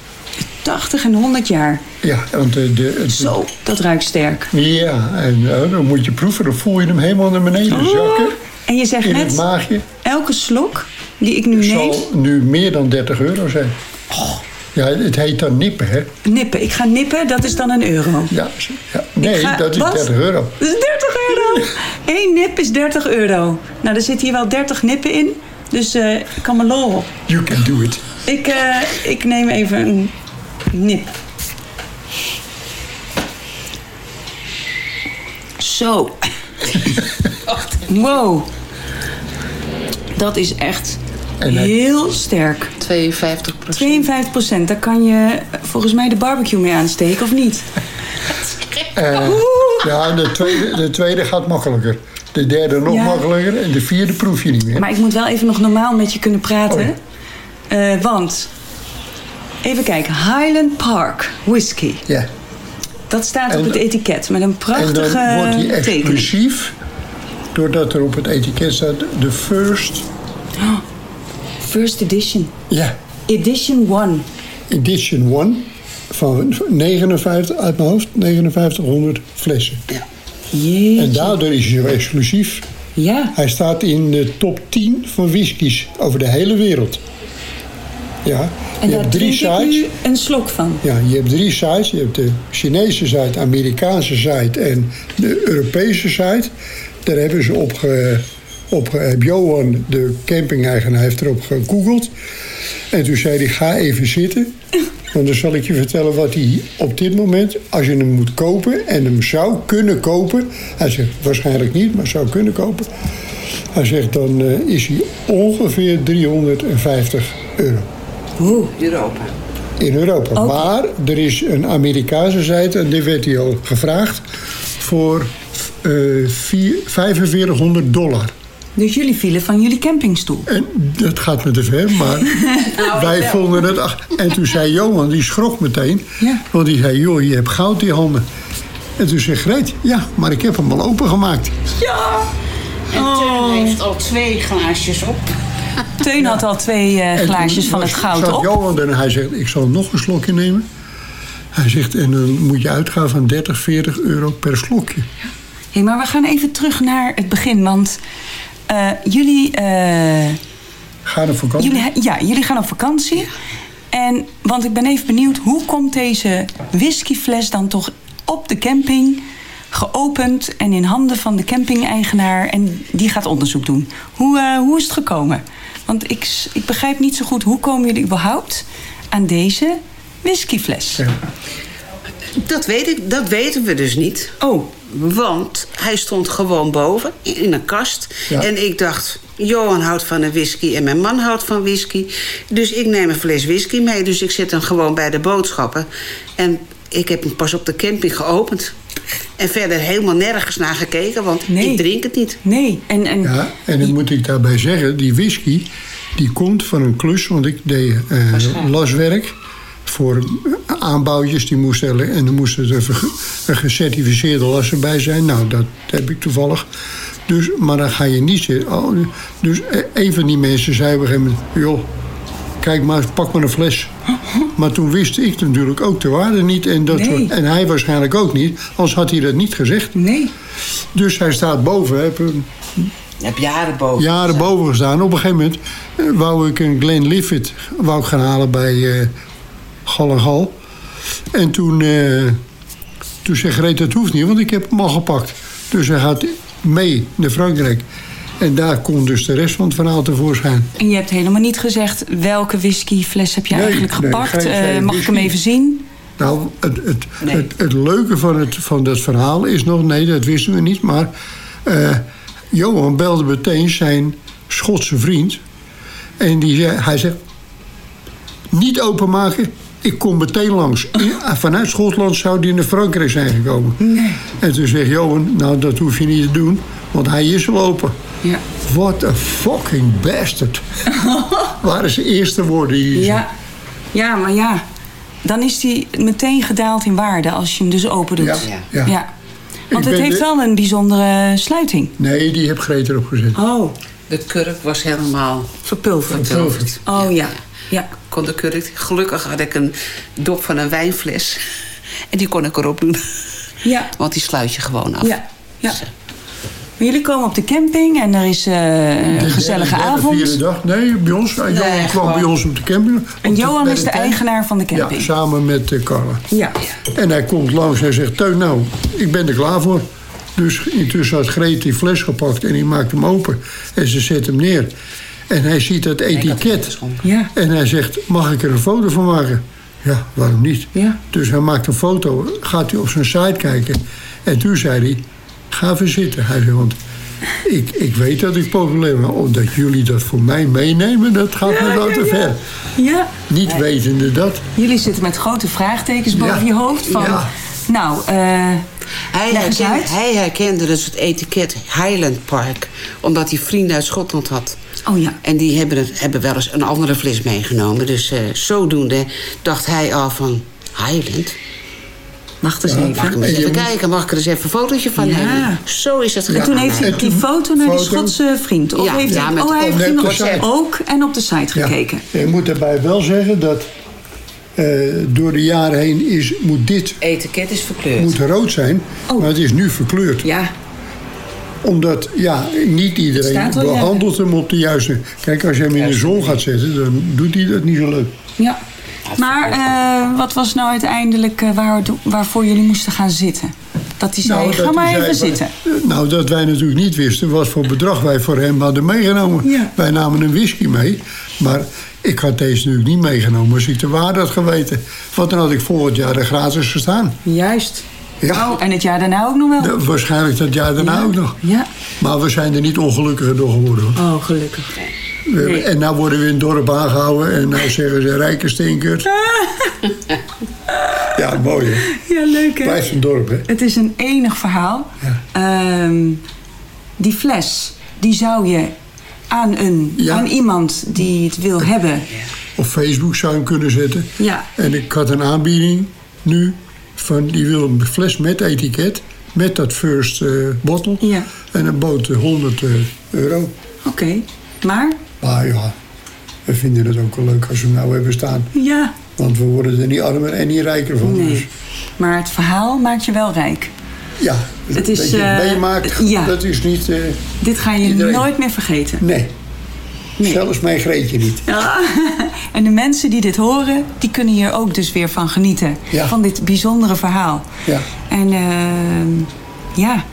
80 en 100 jaar. Ja, want de, de, het- Zo, dat ruikt sterk. Ja, en eh, dan moet je proeven, dan voel je hem helemaal naar beneden Oh, zakken. En je zegt In het net, maagje. elke slok die ik nu neem... zal nu meer dan 30 euro zijn. Ja, het heet dan nippen, hè? Nippen, ik ga nippen, dat is dan een euro. Ja, ja. nee, ga- dat is wat? 30 euro. Dat is 30 euro! Eén nip is 30 euro. Nou, er zitten hier wel 30 nippen in. Dus ik kan me lol op. You can do it. Ik, eh, ik neem even een nip. Zo. [LAUGHS] wow. Dat is echt En hij- heel sterk. 52% 52 procent. Daar kan je volgens mij de barbecue mee aansteken, of niet? Eh, [LAUGHS] ja, de tweede, de tweede gaat makkelijker. De derde nog Ja. makkelijker. En de vierde proef je niet meer. Maar ik moet wel even nog normaal met je kunnen praten. Eh, want, even kijken, Highland Park whisky. Ja. Dat staat En op het etiket met een En prachtige dan wordt tekening. exclusief Doordat er op het etiket staat de first... First edition. Ja. Edition 1. Edition 1 van 59, uit mijn hoofd, 5900 flessen. Jeetje. En daardoor is hij zo exclusief. Ja. Hij staat in de top 10 van whiskies over de hele wereld. Ja, En je daar hebt drie sites. nu een slok van. Ja, je hebt drie sites. Je hebt de Chinese site, Amerikaanse site en de Europese site. Daar hebben ze op, ge, op ge- heb Johan, de camping-eigenaar, heeft erop gegoogeld. En toen zei hij, ga even zitten. Want dan zal ik je vertellen wat hij op dit moment, als je hem moet kopen en hem zou kunnen kopen. Hij zegt waarschijnlijk niet, maar zou kunnen kopen. Hij zegt dan eh, is hij ongeveer 350 euro. Oeh. Europa. In Europa. Maar er is een Amerikaanse site, en die werd hij al gevraagd, voor eh, vier- 4500 dollar. Dus jullie vielen van jullie campingstoel. En dat gaat me te ver, maar [LAUGHS] Nou, wij vonden het... ach, En toen zei Johan, die schrok meteen. Ja. Want die zei, joh, je hebt goud in je handen. En toen zei Greet, ja, maar ik heb hem al opengemaakt. Ja. En Teun heeft al twee glaasjes op. Teun had al twee eh, glaasjes van het goud zat op. Johan en hij zegt, ik zal nog een slokje nemen. Hij zegt, en dan moet je uitgaan van 30, 40 euro per slokje. Hey, maar we gaan even terug naar het begin. Want jullie, eh, Ga naar vakantie. jullie, ja, jullie gaan op vakantie. En, want ik ben even benieuwd, hoe komt deze whiskyfles dan toch op de camping... geopend en in handen van de camping-eigenaar... en die gaat onderzoek doen. Hoe, eh, hoe is het gekomen? Want ik, ik begrijp niet zo goed, hoe komen jullie überhaupt aan deze whiskyfles? Dat, weet ik, dat weten we dus niet. Oh. Want hij stond gewoon boven in een kast. Ja. En ik dacht, Johan houdt van een whisky en mijn man houdt van whisky. Dus ik neem een fles whisky mee. Dus ik zet hem gewoon bij de boodschappen. En ik heb hem pas op de camping geopend. En verder helemaal nergens naar gekeken, want ik drink het niet. Nee, en... en... Ja, en dan moet ik daarbij zeggen, die whisky, die komt van een klus, want ik deed eh, laswerk voor aanbouwtjes die moesten en er moest er gecertificeerde las erbij zijn. Nou, dat heb ik toevallig. Dus, maar dan ga je niet zitten. Oh, dus eh, een van die mensen zei op een gegeven moment, joh, kijk maar, pak maar een fles. Maar toen wist ik natuurlijk ook de waarde niet. En, dat Nee. soort, en hij waarschijnlijk ook niet, anders had hij dat niet gezegd. Nee. Dus hij staat boven. Heb hebt jaren boven. jaren boven gestaan. Op een gegeven moment eh, wou ik een Glenlivet wou ik gaan halen bij eh Gal en Gal. En toen, eh, toen zei Greet, dat hoeft niet, want ik heb hem al gepakt. Dus hij gaat mee naar Frankrijk. En daar komt dus de rest van het verhaal tevoorschijn. En je hebt helemaal niet gezegd welke whiskyfles heb je Nee, eigenlijk nee, gepakt. geen- Eh, mag ik hem even zien? Nou, het, het, het, het leuke van, het, van dat verhaal is nog... Nee, dat wisten we niet, maar... eh, Johan belde meteen zijn Schotse vriend. En die zei, hij zegt... Niet openmaken, ik kom meteen langs. In- vanuit Schotland zou die naar Frankrijk zijn gekomen. En toen zegt Johan, nou dat hoef je niet te doen... want hij is al open. Ja. What a fucking bastard. [LAUGHS] Waren zijn eerste woorden die hij zei. Ja. ja, maar ja. Dan is die meteen gedaald in waarde als je hem dus open doet. Ja, ja. Want Ik het heeft de- wel een bijzondere sluiting. Nee, die heb Greet erop gezet. Oh. De kurk was helemaal verpulverd. verpulverd. Oh ja. ja. Kon de kurk, gelukkig had ik een dop van een wijnfles. En die kon ik erop doen. Ja. Want die sluit je gewoon af. Ja. ja. Maar jullie komen op de camping en er is eh, een gezellige derde, avond. vierde dag. Nee, bij ons. Johan kwam bij ons op de camping. En Johan is de eigenaar van de Ja, camping. samen met eh, Carla. Ja. En hij komt langs en zegt... Teun, nou, ik ben er klaar voor. Dus intussen had Greet die fles gepakt en die maakt hem open. En ze zet hem neer. En hij ziet dat etiket. Ja. En hij zegt, mag ik er een foto van maken? Ja, waarom niet? Ja. Dus hij maakt een foto, gaat hij op zijn site kijken. En toen zei hij, ga even zitten. Hij zei, want ik, ik weet dat ik populair ben. Omdat jullie dat voor mij meenemen, dat gaat me wel te ver. Ja. Niet wetende dat. Jullie zitten met grote vraagtekens boven Ja. je hoofd. Van, Ja. Nou, eh Hij, herkende, hij herkende dus het etiket Highland Park. Omdat hij vrienden uit Schotland had. Oh ja. En die hebben, het, hebben wel eens een andere fles meegenomen. Dus eh, zodoende dacht hij al van... Highland? Wacht eens Mag even. ik eens even kijken? Mag ik er eens even een fotootje van Ja. nemen? Zo is het En gedaan. toen heeft hij die foto naar die. Schotse vriend. Of Ja, heeft ja, hij, met- oh, hij heeft op de ook en op de site Ja. gekeken. Je moet daarbij wel zeggen dat eh, door de jaren heen is, moet dit Etiket is verkleurd. moet rood zijn, maar het is nu verkleurd. Oh. Ja, Omdat ja, niet iedereen behandelt hem op de juiste... Kijk, als je hem in de zon gaat zetten, dan doet hij dat niet zo leuk. ja. Maar eh, wat was nou uiteindelijk eh, waar, waarvoor jullie moesten gaan zitten? Dat hij zei, Nou, ga maar even zei, zitten. eh, Nou, dat wij natuurlijk niet wisten wat voor bedrag wij voor hem hadden meegenomen. Ja. Wij namen een whisky mee, maar ik had deze natuurlijk niet meegenomen als ik de waarde had geweten. Want dan had ik volgend jaar er gratis gestaan. Juist. Ja. Oh, en het jaar daarna ook nog wel? Waarschijnlijk dat jaar daarna Ja. ook nog. Ja. Maar we zijn er niet ongelukkiger door geworden. hoor. Oh, gelukkig. Nee. En nou worden we in het dorp aangehouden en nou zeggen ze rijke stinkers. [LAUGHS] ja, mooi hè. Ja, leuk hè? Blijft een dorp hè. Het is een enig verhaal. Ehm, die fles, die zou je aan, een, Ja. aan iemand die het wil hebben. Op Facebook zou je hem kunnen zetten. Ja. En ik had een aanbieding nu van die wil een fles met etiket. Met dat first eh bottle. Ja. En een boot 100 eh, euro. Oké, maar? Maar ja, we vinden het ook wel leuk als we hem nou hebben staan. Ja. Want we worden er niet armer en niet rijker van. Dus Nee. Maar het verhaal maakt je wel rijk. ja, Het is, dat je het eh, meemaakt, ja. dat is niet... eh, Dit ga je Iedereen. nooit meer vergeten. nee. Zelfs mijn Greetje niet. Ja. [LAUGHS] En de mensen die dit horen, die kunnen hier ook dus weer van genieten. Ja. Van dit bijzondere verhaal. Ja. En ehm, ja,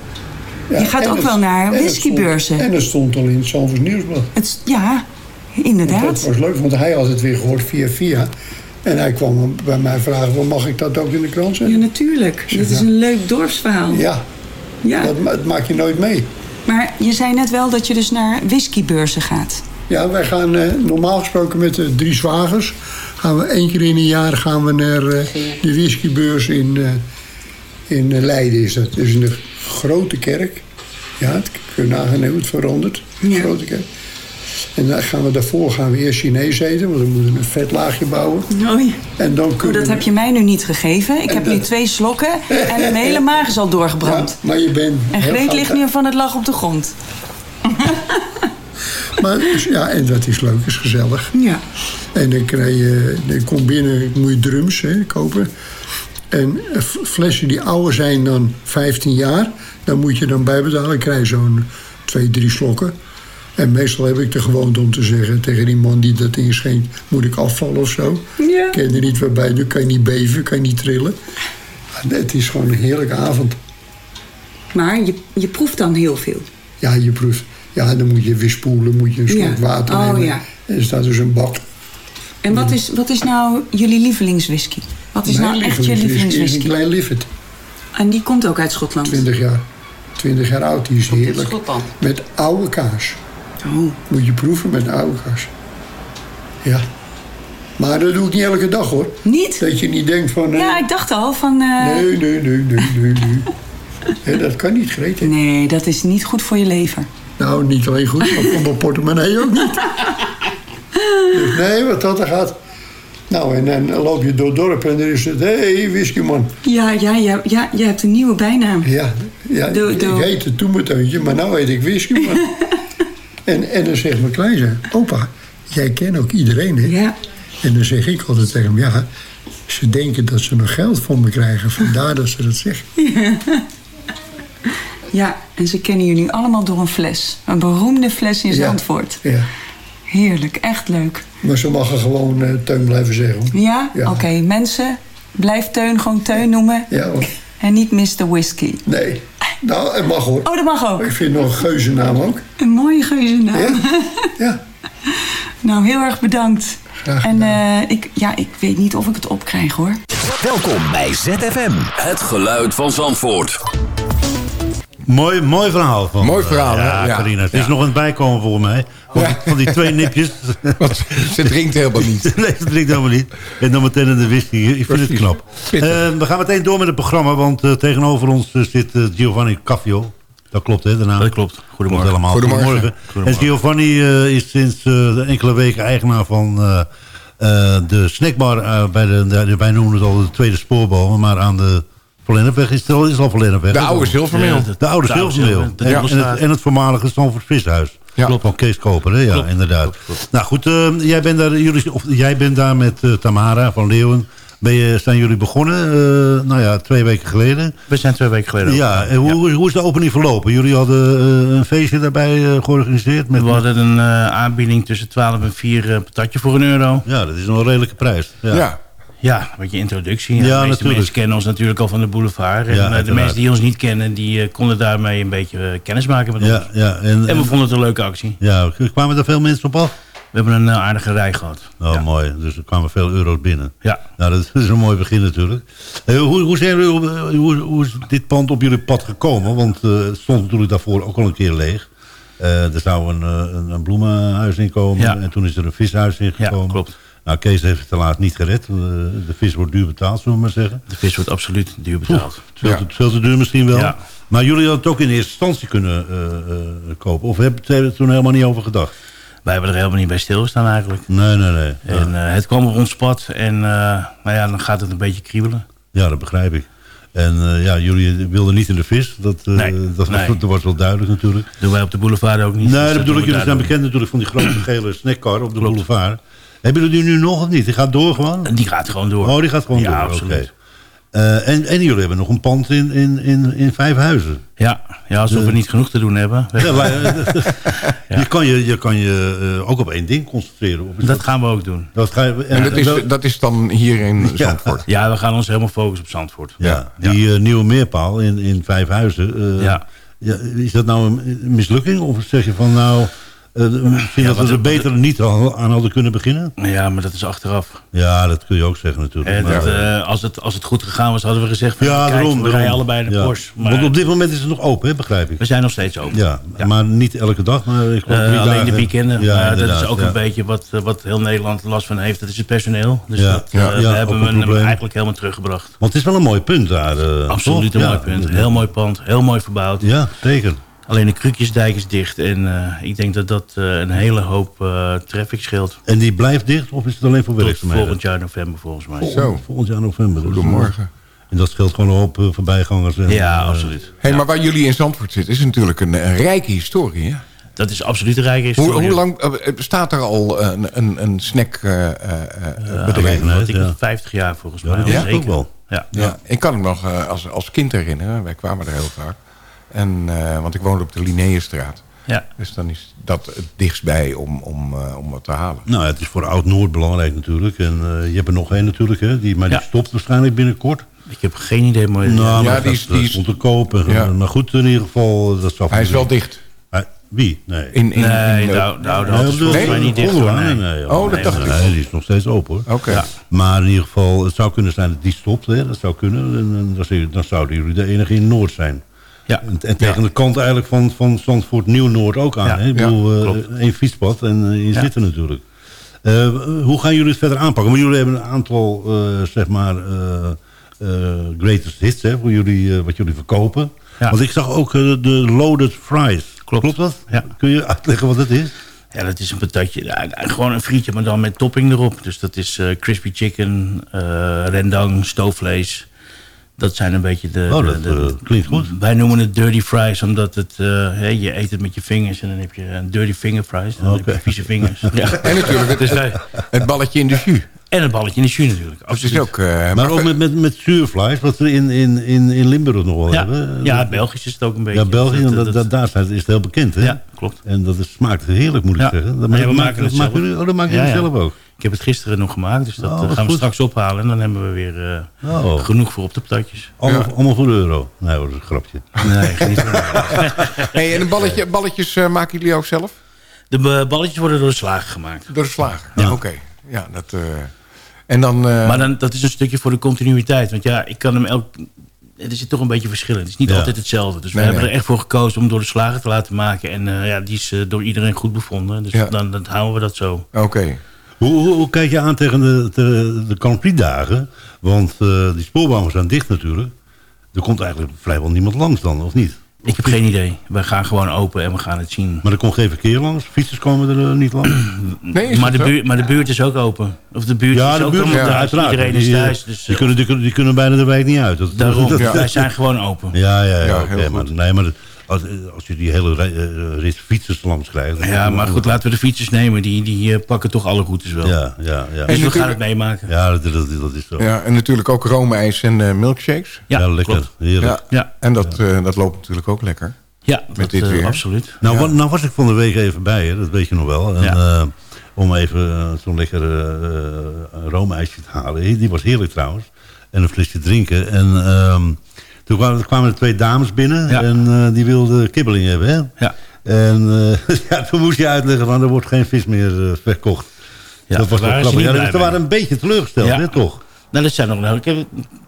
Ja, je gaat en ook het- wel naar whiskybeurzen. En dat stond al in het Zalvers Nieuwsblad. Het, ja, Dat inderdaad. was leuk, want hij had het weer gehoord via via. En hij kwam bij mij vragen, "Wel, mag ik dat ook in de krant Ja, zetten? natuurlijk. Zeg, Dit is ja. een leuk dorpsverhaal. Ja, Ja. dat, dat maak je nooit mee. Maar je zei net wel dat je dus naar whiskybeurzen gaat. Ja, wij gaan eh, normaal gesproken met de drie zwagers... gaan we één keer in een jaar gaan we naar eh, de whiskybeurs in, eh, in eh, Leiden. Is dat. Dus in de grote kerk. Ja, het kun je nagaan hoe het verandert. Ja. Grote kerk. En dan gaan we daarvoor gaan we eerst Chinees eten, want we moeten een vetlaagje bouwen. Oh, ja. En dan Oh, kunnen dat we- heb je mij nu niet gegeven. Ik heb nu dat- twee slokken [LAUGHS] en mijn hele maag is al doorgebrand. Ja, maar je bent En Greet ligt nu van het lach op de grond. [LAUGHS] Maar ja, en dat is leuk, is gezellig. Ja. En dan krijg je, dan komt binnen, moet je drums hè, kopen. En flessen die ouder zijn dan 15 jaar, dan moet je dan bijbetalen. Dan krijg zo'n twee, drie slokken. En meestal heb ik de gewoonte om te zeggen tegen die man die dat inschenkt, moet ik afvallen of zo. Ja. Ken je er niet waarbij doen, kan je niet beven, kan je niet trillen. Het is gewoon een heerlijke avond. Maar je, je proeft dan heel veel. Ja, je proeft. Ja, dan moet je weer spoelen, moet je een slok water Oh, nemen. ja. En er staat dus een bak. En wat is, wat is nou jullie lievelingswhisky? Wat is Mijn nou echt je lievelingswhisky klein Liffet. En die komt ook uit Schotland? 20 jaar. 20 jaar oud, die is heerlijk. Schotland. Met oude kaas. Oh. Moet je proeven met oude kaas. Ja. Maar dat doe ik niet elke dag hoor. Niet? Dat je niet denkt van... eh, Ja, ik dacht al van... eh, Nee, nee, nee, nee, nee, [LAUGHS] dat kan niet, Greet. Nee, dat is niet goed voor je lever. Nou, niet alleen goed, maar mijn portemonnee ook niet. Dus nee, wat dat er gaat. Nou, en dan loop je door het dorp en er is het... Hé, hey, whiskyman. Ja, ja, ja, ja, je hebt een nieuwe bijnaam. Ja, ja ik, doe. ik heette toen maar nou heet ik whiskyman. [LAUGHS] en, en dan zegt mijn kleinzoon... Opa, jij kent ook iedereen, hè? Ja. En dan zeg ik altijd tegen hem... Ja, ze denken dat ze nog geld van me krijgen. Vandaar dat ze dat zeggen. Ja, en ze kennen jullie allemaal door een fles. Een beroemde fles in Ja. Zandvoort. Ja. Heerlijk, echt leuk. Maar ze mogen gewoon eh, Teun blijven zeggen. hoor. Ja? Ja. Oké, mensen, blijf Teun gewoon Teun noemen. Ja hoor. En niet Mr. Whisky. Nee. Nou, het mag hoor. Oh, dat mag ook. Ik vind nog een geuzennaam ook. Een mooie geuzennaam. Ja. Ja. [LAUGHS] Nou, heel erg bedankt. Graag En eh, ik, ja, ik weet niet of ik het opkrijg hoor. Welkom bij ZFM. Het geluid van Zandvoort. Mooi, mooi verhaal. Van, Mooi verhaal, eh, hè? Ja, Ja. Carina. Het is nog het bijkomen volgens mij. Van, Ja. van die twee nipjes. [LAUGHS] Want ze drinkt helemaal niet. [LAUGHS] nee, dat drinkt helemaal niet. En dan meteen in de whisky. Ik vind het knap. Eh, we gaan meteen door met het programma. Want eh, tegenover ons zit Giovanni Caffio. Dat klopt, hè? De naam? Dat klopt. Goedemorgen. Klopt helemaal. Goedemorgen. En Giovanni eh, is sinds eh, enkele weken eigenaar van de snackbar. eh, bij de, de- wij noemen het al de tweede spoorbomen. Maar aan de Verlennepweg is, is al Verlennepweg. De oude Zilvermeel. De, de oude De oude Zilvermeel. En, het, en het voormalige Stamford Vishuis. Klopt. Van Kees Koper, hè? ja, inderdaad. Nou goed, eh, jij, bent daar, jullie, of, jij bent daar met eh, Tamara van Leeuwen. Ben je, zijn jullie begonnen, eh, nou ja, twee weken geleden? We zijn twee weken geleden Ja, en hoe, hoe is de opening verlopen? Jullie hadden eh, een feestje daarbij georganiseerd? Met We hadden een eh, aanbieding tussen 12 en 4 uh, patatje voor een euro. Ja, dat is nog een redelijke prijs. Ja. Ja. Ja, een beetje introductie. Ja, de meeste natuurlijk. mensen kennen ons natuurlijk al van de boulevard. En Ja, eh, de uiteraard. mensen die ons niet kennen, die eh, konden daarmee een beetje eh, kennis maken met Ja, ons. ja, en, En we vonden het een leuke actie. Ja, kwamen er veel mensen op af? We hebben een aardige rij gehad. Oh, mooi. Dus er kwamen veel euro's binnen. Ja. Nou, dat is een mooi begin natuurlijk. Hoe, hoe, zijn jullie, hoe, hoe is dit pand op jullie pad gekomen? Want het stond natuurlijk daarvoor ook al een keer leeg. Er zou een, een, een bloemenhuis in komen. Ja. En toen is er een vishuis in gekomen. Ja, klopt. Nou, Kees heeft het helaas niet gered. Eh, de vis wordt duur betaald, zullen we maar zeggen. De vis wordt absoluut duur betaald. Veel, te, veel te duur misschien wel. Ja. Maar jullie hadden het ook in eerste instantie kunnen eh, eh, kopen. Of hebben jullie er toen helemaal niet over gedacht? Wij hebben er helemaal niet bij stilgestaan eigenlijk. Nee, nee, nee. En eh, het kwam op ons pad en eh, nou ja, dan gaat het een beetje kriebelen. Ja, dat begrijp ik. En eh, ja, jullie wilden niet in de vis. Dat, eh, Nee, dat, was, nee. dat was wel duidelijk natuurlijk. Doen wij op de boulevard ook niet. Nee, Dus dat bedoel doen ik. Jullie zijn bekend natuurlijk van die grote gele snackcar op de boulevard. Hebben jullie die nu nog of niet? Die gaat door gewoon? Die gaat gewoon door. Oh, die gaat gewoon Ja, door. absoluut. oké. Eh, en, en jullie hebben nog een pand in, in, in, in Vijfhuizen. Ja, ja alsof we Eh, niet genoeg te doen hebben. [LAUGHS] Ja, maar, [LAUGHS] je kan je, je, kan je eh, ook op één ding concentreren. Of is Dat gaan we ook doen. Dat ga je, En dat is, dat is dan hier in [LAUGHS] Ja. Zandvoort. Ja, we gaan ons helemaal focussen op Zandvoort. Ja, die eh, nieuwe meerpaal in, in Vijfhuizen. eh, Ja. ja, is dat nou een mislukking? Of zeg je van nou... eh, misschien Ja, dat we er beter niet al- aan hadden kunnen beginnen? Ja, maar dat is achteraf. Ja, dat kun je ook zeggen natuurlijk. En Maar- dat, eh, als, het, als het goed gegaan was, hadden we gezegd... Van, ja, kijk, daarom. we rijden allebei de. Porsche. Maar Want op dit moment is het nog open, hè, begrijp ik. we zijn nog steeds open. Ja, maar niet elke dag. Maar ik Eh, alleen dagen. de weekenden. Ja, dat is ook een beetje wat, eh, wat heel Nederland last van heeft. Dat is het personeel. Dus dat, eh, hebben we hem eigenlijk helemaal teruggebracht. Want het is wel een mooi punt daar. eh, Absoluut een mooi punt. Heel mooi pand. Heel mooi verbouwd. Ja, zeker. Alleen de Krukjesdijk is dicht. En eh, ik denk dat dat eh, een hele hoop eh, traffic scheelt. En die blijft dicht of is het alleen voor werkzaamheden? volgend jaar november volgens mij. Zo. Volgend jaar november. dus, Goedemorgen. En dat scheelt gewoon een hoop voorbijgangers. En, Ja, absoluut. Hey, Maar waar jullie in Zandvoort zitten is natuurlijk een, een rijke historie. Hè? Dat is absoluut een rijke Hoe, historie. hoe lang bestaat er al een, een, een snack eh, eh, eh, bedrijf? Ja, ik ja. 50 jaar volgens Ja, mij. dat zeker. ook wel. Ja. Ja, ik kan hem nog eh, als, als kind herinneren. Wij kwamen er heel vaak. En, eh, want ik woonde op de Linnaeusstraat. Ja. Dus dan is dat het dichtstbij om, om, eh, om wat te halen. Nou, het is voor Oud-Noord belangrijk natuurlijk. En eh, je hebt er nog één natuurlijk, hè, die, maar die Ja. stopt waarschijnlijk binnenkort. Ik heb geen idee, maar... Nou, Ja, maar die is- die is- stond te kopen. Ja. Maar goed, in ieder geval... Dat Hij is wel dicht. Wie? Nee. In, in, Nee, in de- nou, nou, Nee, dat is volgens mij niet dicht. Gondel, hoor, nee, nee. nee, Oh, dat nee, dacht ik. Nee, die is nog steeds open hoor. Oké. Ja. Maar in ieder geval, het zou kunnen zijn dat die stopt. Hè? Dat zou kunnen. En, dan, zou- dan zouden jullie de enige in Noord zijn. Ja. En, en tegen de kant eigenlijk van, van Zandvoort Nieuw-Noord ook aan. Hè? Ik bedoel, eh, klopt. één fietspad en je zit er natuurlijk. Eh, hoe gaan jullie het verder aanpakken? Maar jullie hebben een aantal, eh, zeg maar, greatest hits, hè, voor jullie, wat jullie verkopen. Want ik zag ook de loaded fries. Klopt. dat? Ja. Kun je uitleggen wat dat is? Ja, dat is een patatje. Ja, gewoon een frietje, maar dan met topping erop. Dus dat is crispy chicken, rendang, stoofvlees. Dat zijn een beetje de... Oh, dat de- eh, klinkt goed. Wij noemen het dirty fries, omdat het, eh, hè, je eet het met je vingers en dan heb je een dirty finger fries. Dan heb je vieze vingers. [LAUGHS] ja. En natuurlijk het, Dus wij- het balletje in de jus. en het balletje in de jus natuurlijk. Dat is Absoluut. ook... eh, Maar ook met, met, met zuurvlees, wat we in, in, in, in Limburg nog wel ja, hebben. ja, Belgisch is het ook een beetje. Ja, België, Dat- dat, daar staat- is het heel bekend, hè? Ja, klopt. En dat is, smaakt heerlijk, moet ik Ja. zeggen. Dat, Ja, we dat maken het dat maken zelf. jullie- oh, dat maken Ja, jullie ja. zelf ook. Ik heb het gisteren nog gemaakt, dus dat Oh, eh, gaan we goed. straks ophalen. En dan hebben we weer eh, Oh. genoeg voor op de patatjes. Allemaal, Ja. allemaal voor de euro. Nee, dat is een grapje. Nee, geniet ervan. [LAUGHS] hey, en een balletje, balletjes eh, maken jullie ook zelf? De balletjes worden door de slager gemaakt. Door de slager? Ja. Oké. Ja, dat... eh, en dan... eh, Maar dan, dat is een stukje voor de continuïteit. Want ja, ik kan hem elk... Er zit toch een beetje verschil in. Het is niet Ja. altijd hetzelfde. Dus we Nee, hebben er echt voor gekozen om door de slager te laten maken. En eh, ja, die is door iedereen goed bevonden. Dus Ja. dan, dan houden we dat zo. Oké. Hoe, hoe, hoe kijk je aan tegen de, de, de Grand Prix dagen? Want eh, die spoorbanen zijn dicht natuurlijk. Er komt eigenlijk vrijwel niemand langs dan, of niet? Ik heb geen idee. We gaan gewoon open en we gaan het zien. Maar er komt geen verkeer langs? Fietsers komen er eh, niet langs? [CLEARS THROAT] Nee, maar, de buurt, maar de buurt is ook open. Of de buurt ja, is de ook buurt, open. ja, uiteraard. Iedereen is eh, thuis. Dus, die, kunnen, die, kunnen, die kunnen bijna de week niet uit. Dat, Daarom, [LAUGHS] dat- wij zijn gewoon open. Ja, ja, ja. Ja, maar, goed. nee, maar als, als je die hele eh, rit fietsers langs krijgt... Ja, maar goed, laten we de fietsers nemen. Die, die eh, pakken toch alle routes wel. Ja, ja, ja. Dus we gaan het meemaken. Ja, dat, dat, dat is zo. Ja, en natuurlijk ook roomijs en eh, milkshakes. Ja, Ja, lekker. klopt. Heerlijk. Ja. Ja. En dat, eh, dat loopt natuurlijk ook lekker. Ja, Met dat, dit eh, weer. absoluut. Nou, Ja. wa- nou was ik van de week even bij, hè, dat weet je nog wel. En, Ja. eh, om even eh, zo'n lekker uh, roomijsje te halen. Die was heerlijk trouwens. En een flesje drinken. En ehm, toen kwamen, kwamen er twee dames binnen. Ja. En eh, die wilden kibbeling hebben. Hè? Ja. En eh, [LAUGHS] ja, toen moest je uitleggen van er wordt geen vis meer eh, verkocht. Ja, dat was wel ze grappig. Ja, dus waren een beetje teleurgesteld, Ja. hè, toch? Nou, dat zijn nog nou, ik heb,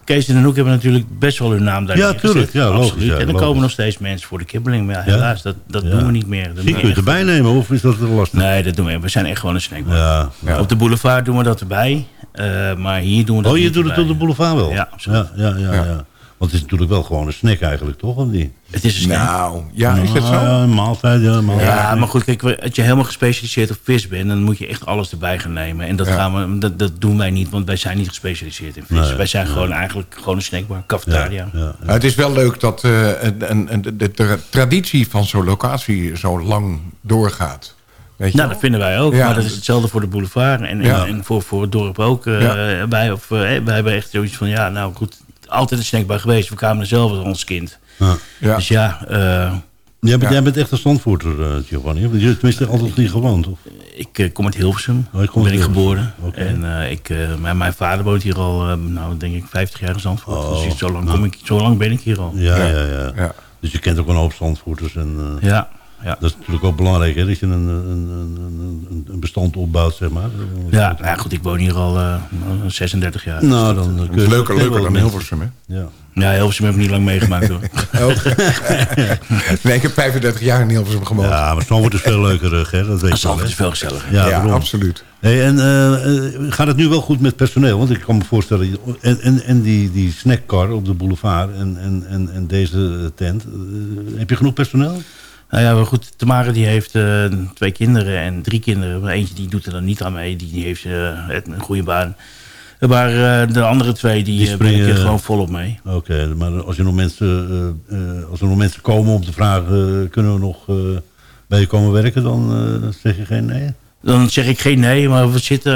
Kees en Hoek hebben natuurlijk best wel hun naam daar Ja, tuurlijk. Ja, logisch, Absoluut. ja, en er logisch. komen nog steeds mensen voor de kibbeling. Maar ja, helaas, dat, dat Ja. doen we niet meer. Dat je erbij nemen of is dat te lastig? Nee, dat doen we. We zijn echt gewoon een snackbar. Ja, ja. Op de boulevard doen we dat erbij. eh, maar hier doen we dat Oh, je niet doet het op de boulevard wel? Ja, absoluut. Ja, ja, ja, ja. Want het is natuurlijk wel gewoon een snack eigenlijk, toch? Of niet? Het is een snack. Nou, ja, is het zo? Ja, een maaltijd, ja. maaltijd. Ja, maar goed, kijk, als je helemaal gespecialiseerd op vis bent... dan moet je echt alles erbij gaan nemen. En dat, Ja. gaan we, dat, dat doen wij niet, want wij zijn niet gespecialiseerd in vis. Nee, wij zijn gewoon eigenlijk gewoon een snackbar, cafetaria. Ja, ja. Nou, het is wel leuk dat eh, een, een, een- de, de traditie van zo'n locatie zo lang doorgaat. Weet je Nou, wel? dat vinden wij ook. Ja. Maar dat is hetzelfde voor de boulevard. En, Ja. en, en voor, voor het dorp ook. eh, Ja. wij, of, eh, wij hebben echt zoiets van... Ja, nou goed, altijd een snackbar geweest. We kwamen er zelf als ons kind. Ja. Ja. Dus ja, eh, Jij, bent, Ja. jij bent echt een standvoerder, eh, Giovanni. Want je tenminste altijd niet gewoond, of? ik eh, kom uit Hilversum. Oh, komt ben ik geboren. En eh, ik, eh, mijn, mijn vader woont hier al, eh, nou denk ik, 50 jaar in Zandvoort. Oh, dus zo lang, nou. kom ik, zo lang ben ik hier al. Ja, Ja. ja, ja. Ja. Dus je kent ook een hoop standvoerders. En, eh, Ja, ja. Dat is natuurlijk ook belangrijk, hè? Dat je een, een, een, een, een bestand opbouwt, zeg maar. Ja, nou ja, goed, ik woon hier al eh, 36 jaar. Nou, dan kun Dat je is leuker, leuker dan Hilversum, hè? Ja. Ja, Hilversum heb ik niet lang meegemaakt hoor. [LAUGHS] [LAUGHS] nee, ik heb 35 jaar in Hilversum gewoond. ja, maar Zandvoort is veel leuker, eh, Ger. Dat weet je wel, hè? is veel gezelliger. Ja, absoluut. Hey, en eh, eh, gaat het nu wel goed met personeel? Want ik kan me voorstellen, en, en, en die, die snackcar op de boulevard en, en, en, en deze tent. eh, heb je genoeg personeel? Nou ja, maar goed, Tamara die heeft eh, twee kinderen en drie kinderen. Maar eentje die doet er dan niet aan mee, die, die heeft eh, een goede baan. Maar eh, de andere twee, die, Die springen- er gewoon volop mee. Oké, maar als, je nog mensen, als er nog mensen komen om te vragen... kunnen we nog bij je komen werken, dan zeg je geen nee? Dan zeg ik geen nee, maar we zitten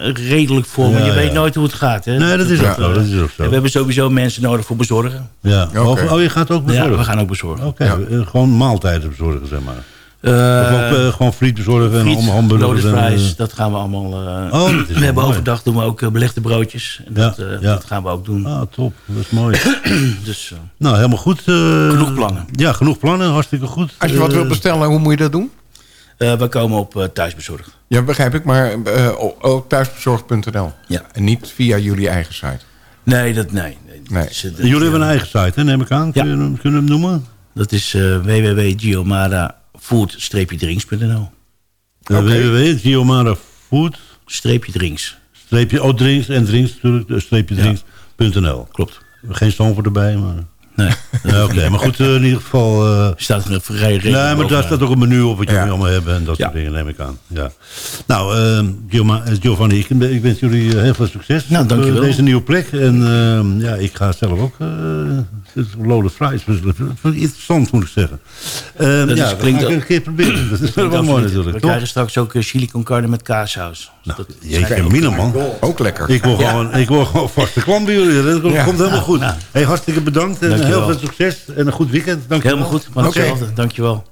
eh, redelijk maar Ja, je weet nooit hoe het gaat. Hè? Nee, dat is ook zo. Dat is ook zo. En we hebben sowieso mensen nodig voor bezorgen. Ja. Oh, je gaat ook bezorgen? Ja, we gaan ook bezorgen. Oké, Ja. eh, gewoon maaltijden bezorgen, zeg maar. Eh, of ook eh, gewoon friet bezorgen en friet, allemaal hamburgers. dat gaan we allemaal... eh, Oh, dat is [CLEARS THROAT] we wel hebben mooi. overdag doen we ook belegde broodjes. En Ja, dat, eh, ja. dat gaan we ook doen. Ah, top. Dat is mooi. [CLEARS THROAT] Dus, eh, nou, helemaal goed. eh, Genoeg plannen. Ja, genoeg plannen. Hartstikke goed. Als je wat wilt bestellen, hoe moet je dat doen? Eh, we komen op eh, thuisbezorgd. Ja, begrijp ik, maar eh, oh, thuisbezorgd.nl. Ja. En niet via jullie eigen site. Nee, dat, nee. nee. Dat- Jullie hebben een eigen site, hè, neem ik aan. Kun, Ja. je, hem- kun je hem noemen? Dat is uh, www.giomara-food-drinks.nl Uh, www.giomarafood Streepje drinks. streepje, oh, drinks en drinks natuurlijk, streepje drinks.nl. Klopt. Geen Stamford erbij, maar... Nee. [LAUGHS] Ja, Oké, maar goed, eh, in ieder geval... eh, staat er een vrij Nee, maar daar staat ook een menu op wat jullie Ja. allemaal hebben en dat soort Ja. dingen, neem ik aan. Ja. Nou, eh, Gioma- eh, Giovanni, ik, ik wens jullie heel veel succes Nou, op dankjewel. deze nieuwe plek. En eh, ja, ik ga zelf ook loaded fries. Dat interessant, moet ik zeggen. Eh, Dat is- ja, dat klinkt ga ik ook- een keer proberen. Dat is wel mooi natuurlijk, We toch? krijgen straks ook eh, chili con carne met kaassaus. Dus dat Jeetje, Mina, man. Ook lekker. Ik word, gewoon, ik word gewoon vaste klant bij jullie. Dat komt Ja. komt helemaal goed. Nou. Hey, hartstikke bedankt en Dankjewel. heel veel succes. En een goed weekend. Dank je Helemaal wel. goed, maar Oké. hetzelfde. Dankjewel.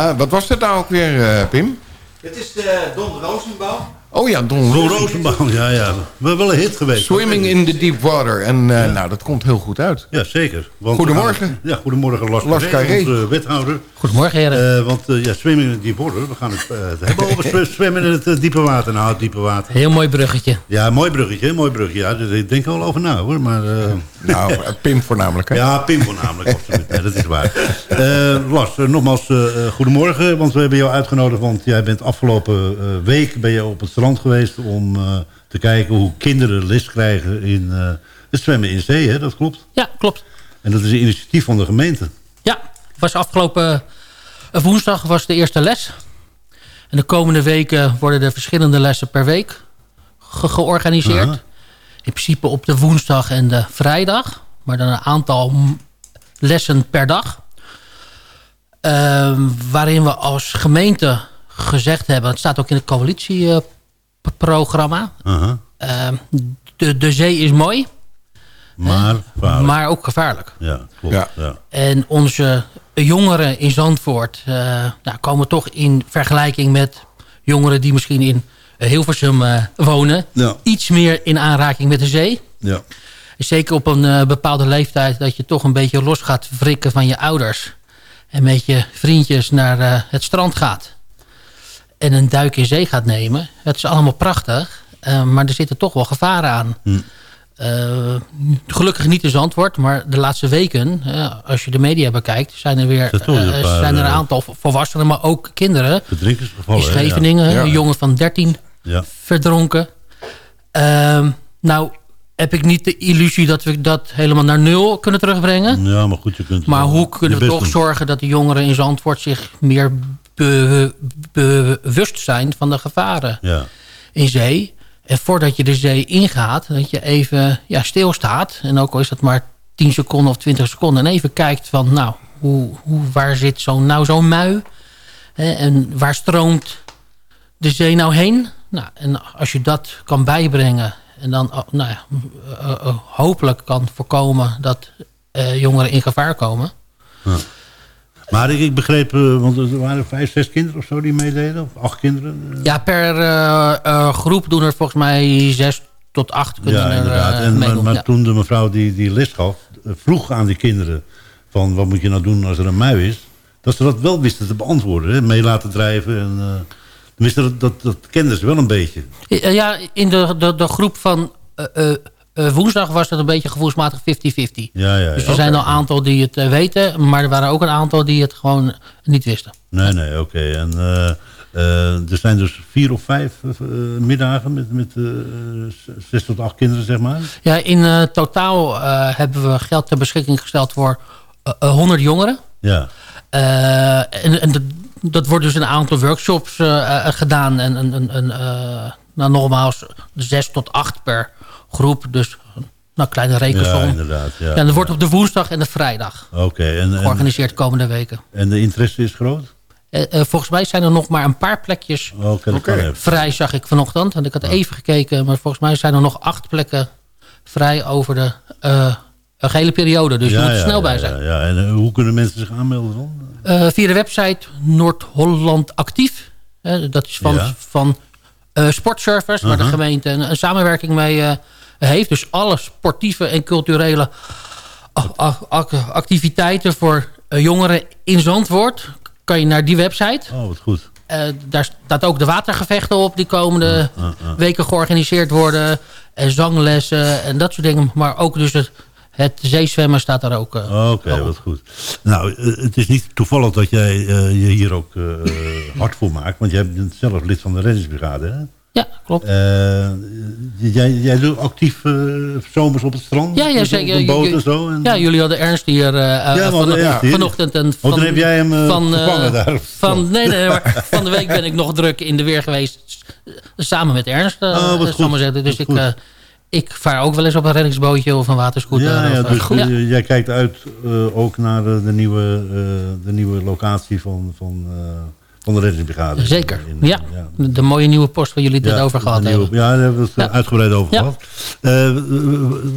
Ja, wat was dat nou ook weer, eh, Pim? Het is de Don Rosenbaum. Oh ja, Don Don Rosenbaum, ja, ja. We wel een hit geweest. Swimming in the deep water. En eh, nou, dat komt heel goed uit. Ja, zeker. Want Goedemorgen. ja, goedemorgen Lars, Lars Carré, Carré. onze wethouder. Goedemorgen, heren. Eh, want eh, ja, Swimming in the deep water. We gaan het, eh, het hebben over zw- [LAUGHS] zwemmen in het eh, diepe water. Nou, het diepe water. Heel mooi bruggetje. Ja, mooi bruggetje, mooi bruggetje. Ja, daar denk ik wel over na hoor. Maar, eh, Nou, eh, [LAUGHS] Pim voornamelijk, hè? Ja, Pim voornamelijk. [LAUGHS] absoluut. Dat is waar. Eh, Lars, eh, nogmaals eh, goedemorgen. Want we hebben jou uitgenodigd. Want jij bent afgelopen week ben je op het strand geweest... om te kijken hoe kinderen les krijgen in het zwemmen in zee. Hè? Dat klopt? Ja, klopt. En dat is een initiatief van de gemeente. Ja, was afgelopen woensdag was de eerste les. En de komende weken worden er verschillende lessen per week ge- georganiseerd. Aha. In principe op de woensdag en de vrijdag. Maar dan een aantal lessen per dag. Ehm, waarin we als gemeente gezegd hebben... het staat ook in het coalitieprogramma... Aha. Ehm, de, de zee is mooi, Maar gevaarlijk. maar ook gevaarlijk. Ja, klopt. Ja. Ja. En onze jongeren in Zandvoort eh, nou, komen toch in vergelijking met jongeren die misschien in Hilversum eh, wonen... Ja. iets meer in aanraking met de zee. Ja. Zeker op een eh, bepaalde leeftijd dat je toch een beetje los gaat wrikken van je ouders. En met je vriendjes naar eh, het strand gaat. En een duik in zee gaat nemen. Het is allemaal prachtig. eh, maar er zitten toch wel gevaren aan. Hm. Eh, gelukkig niet in Zandvoort, maar de laatste weken, als je de media bekijkt, zijn er weer zijn er een aantal volwassenen, maar ook kinderen. In? Scheveningen, Ja. een jongen van 13 Ja. verdronken. Ehm, nou heb ik niet de illusie dat we dat helemaal naar nul kunnen terugbrengen. Ja, maar goed, je kunt... Maar hoe kunnen we toch doen. zorgen dat de jongeren in Zandvoort zich meer be- be- bewust zijn van de gevaren Ja. in zee? En voordat je de zee ingaat, dat je even ja, stilstaat. En ook al is dat maar 10 seconden of 20 seconden. En even kijkt van, nou, hoe, hoe, waar zit zo'n nou zo'n mui? Hè, en waar stroomt de zee nou heen? Nou, en als je dat kan bijbrengen en dan oh, nou ja, eh, eh, hopelijk kan voorkomen dat eh, jongeren in gevaar komen. Ja. Maar ik, begreep, want er waren vijf, zes kinderen of zo die meededen. Of acht kinderen. Ja, per groep doen er volgens mij zes tot acht kunnen Ja, er inderdaad. En, maar meedoen. maar Ja. toen de mevrouw die, die les gaf, vroeg aan die kinderen... van wat moet je nou doen als er een mui is... dat ze dat wel wisten te beantwoorden. Hè? Mee laten drijven. En, tenminste, dat, dat, dat kenden ze wel een beetje. Ja, in de, de, de groep van eh, eh, eh, woensdag was het een beetje gevoelsmatig 50-50. Ja, ja, Dus er zijn al een aantal die het weten, maar er waren ook een aantal die het gewoon niet wisten. Nee, nee, oké. En er zijn dus vier of vijf middagen met, met zes tot acht kinderen, zeg maar. Ja, in totaal hebben we geld ter beschikking gesteld voor eh, eh, 100 jongeren. Ja. En en dat, dat wordt dus een aantal workshops eh, eh, gedaan. En, en, en, eh, nou, nogmaals, zes tot acht per groep. Dus nou, kleine rekensom. Ja, inderdaad. Ja, en dat wordt op de woensdag en de vrijdag Oké. En, en, georganiseerd de komende weken. en de interesse is groot? Volgens mij zijn er nog maar een paar plekjes vrij, zag ik vanochtend. Want ik had even gekeken, maar volgens mij zijn er nog acht plekken vrij over de eh, gehele periode. Dus je moet er snel bij zijn. Ja, ja. En eh, hoe kunnen mensen zich aanmelden dan? Eh, via de website Noord-Holland Actief. Eh, dat is van, van Sportservice, waar de Aha. gemeente een, een samenwerking mee heeft. Dus alle sportieve en culturele activiteiten voor jongeren in Zandvoort... kan je naar die website. Oh, wat goed. Daar staat ook de watergevechten op die komende ja, ja. weken georganiseerd worden. En zanglessen en dat soort dingen. Maar ook dus het, het zeezwemmen staat daar ook. eh, Oké, wat goed. Nou, eh, het is niet toevallig dat jij eh, je hier ook [LAUGHS] hard voor maakt. Want jij bent zelf lid van de reddingsbrigade, hè? Ja, klopt. Jij, jij doet actief zomers op het strand? Ja, ja zeker. Op boot en zo? En, Ja, jullie hadden Ernst hier eh, Ja, van, vanochtend. En van, dan heb jij hem, van, daar. Van, nee, nee, maar [LAUGHS] van de week ben ik nog druk in de weer geweest. Samen met Ernst, Oh, wat zal ik maar zeggen. Dus ik, ik vaar ook wel eens op een reddingsbootje of een waterscooter. Ja, ja, dus ja. eh, jij kijkt uit eh, ook naar eh, de, nieuwe, de nieuwe locatie van, van, van de reddingsbrigade. Zeker, ja. De, de mooie nieuwe post waar jullie het net over gehad hebben. Ja, daar hebben we het uitgebreid over gehad. Eh,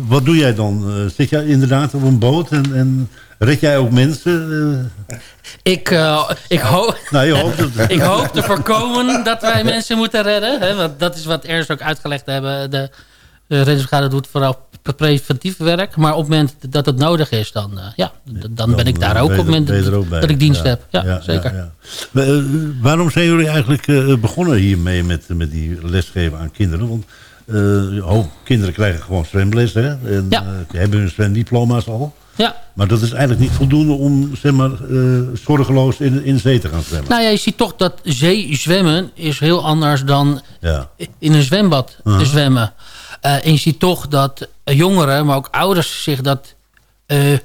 wat doe jij dan? Zit jij inderdaad op een boot en, en red jij ook mensen? Ik, ik, hoop, Nou, [LAUGHS] ik hoop te voorkomen dat wij mensen moeten redden. Hè, want dat is wat Ernst ook uitgelegd hebben. De, de reddingsbrigade doet vooral preventief werk. Maar op het moment dat het nodig is, dan, eh, ja, dan, ben ik daar ook op het moment dat ik dienst Ja, heb. Ja, zeker. ja. Maar, eh, waarom zijn jullie eigenlijk eh, begonnen hiermee met, met die lesgeven aan kinderen? Want eh, hoop kinderen krijgen gewoon zwemles. Hè? En, eh, hebben hun zwemdiploma's al. Ja. Maar dat is eigenlijk niet voldoende om zeg maar, eh, zorgeloos in, in zee te gaan zwemmen. Nou ja, je ziet toch dat zeezwemmen is heel anders dan Ja. in een zwembad Uh-huh. te zwemmen. Eh, en je ziet toch dat jongeren, maar ook ouders zich dat eh, eh,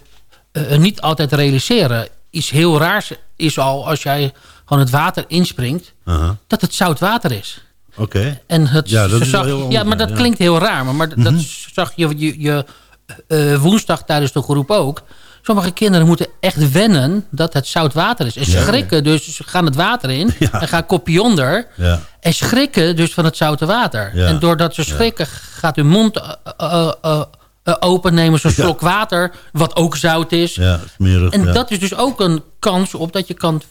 niet altijd realiseren. Iets heel raars is al als jij gewoon het water inspringt, Uh-huh. dat het zout water is. Oké. En het Ja, dat is zag, heel ja, maar dat ja. klinkt heel raar. Maar, maar dat zag je, je, je woensdag tijdens de groep ook. Sommige kinderen moeten echt wennen dat het zout water is. En Ja. schrikken, dus ze gaan het water in [LAUGHS] en gaan kopje onder. Ja. En schrikken dus van het zoute water. Ja. En doordat ze schrikken gaat hun mond eh, eh, eh, eh, open, nemen Ja. slok water, wat ook zout is. Ja, smerig. En ja. dat is dus ook een kans op dat je kan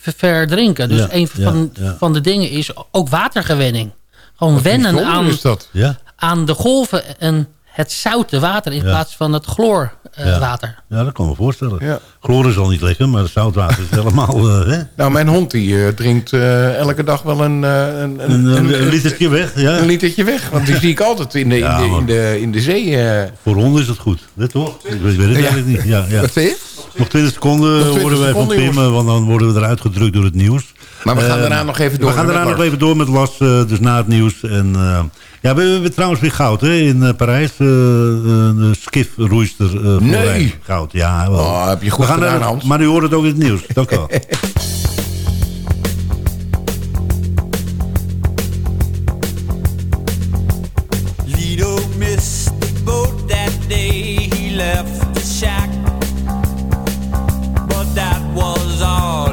verdrinken. Dus Ja, een van, ja, ja. van de dingen is ook watergewenning. Gewoon Wat wennen aan, is dat. Ja. aan de golven en het zoute water in Ja. plaats van het chloorwater. Ja. water. Ja, dat kan me voorstellen. Ja. Chloor is al niet lekker, maar het zoutwater is [LAUGHS] helemaal... eh, hè? Nou, mijn hond die eh, drinkt eh, elke dag wel een, eh, een, Een, een, een litertje weg, ja. Een litertje weg. Want die [LAUGHS] zie ik altijd in de, in Ja, de, in de, in de zee. eh. Voor honden is het goed, weet toch? Ik weet, ik het Ja. eigenlijk niet. Ja, ja. Wat? Nog 20 seconden Nog 20 horen wij van seconden, Pim, eh, want dan worden we eruit gedrukt door het nieuws. Maar we gaan Eh, daarna nog even door We gaan met daarna Lars. nog even door met Las, eh, dus na het nieuws. En, eh, ja, we hebben trouwens weer goud hè, in eh, Parijs. eh, een skifroeister eh voor Nee. Goud, ja. Wel. Oh, heb je goed We gaan gedaan, naar- Hans. Maar u hoort het ook in het nieuws. Dank u wel. [LAUGHS] Lido missed the boat that day. He left the shack. But that was all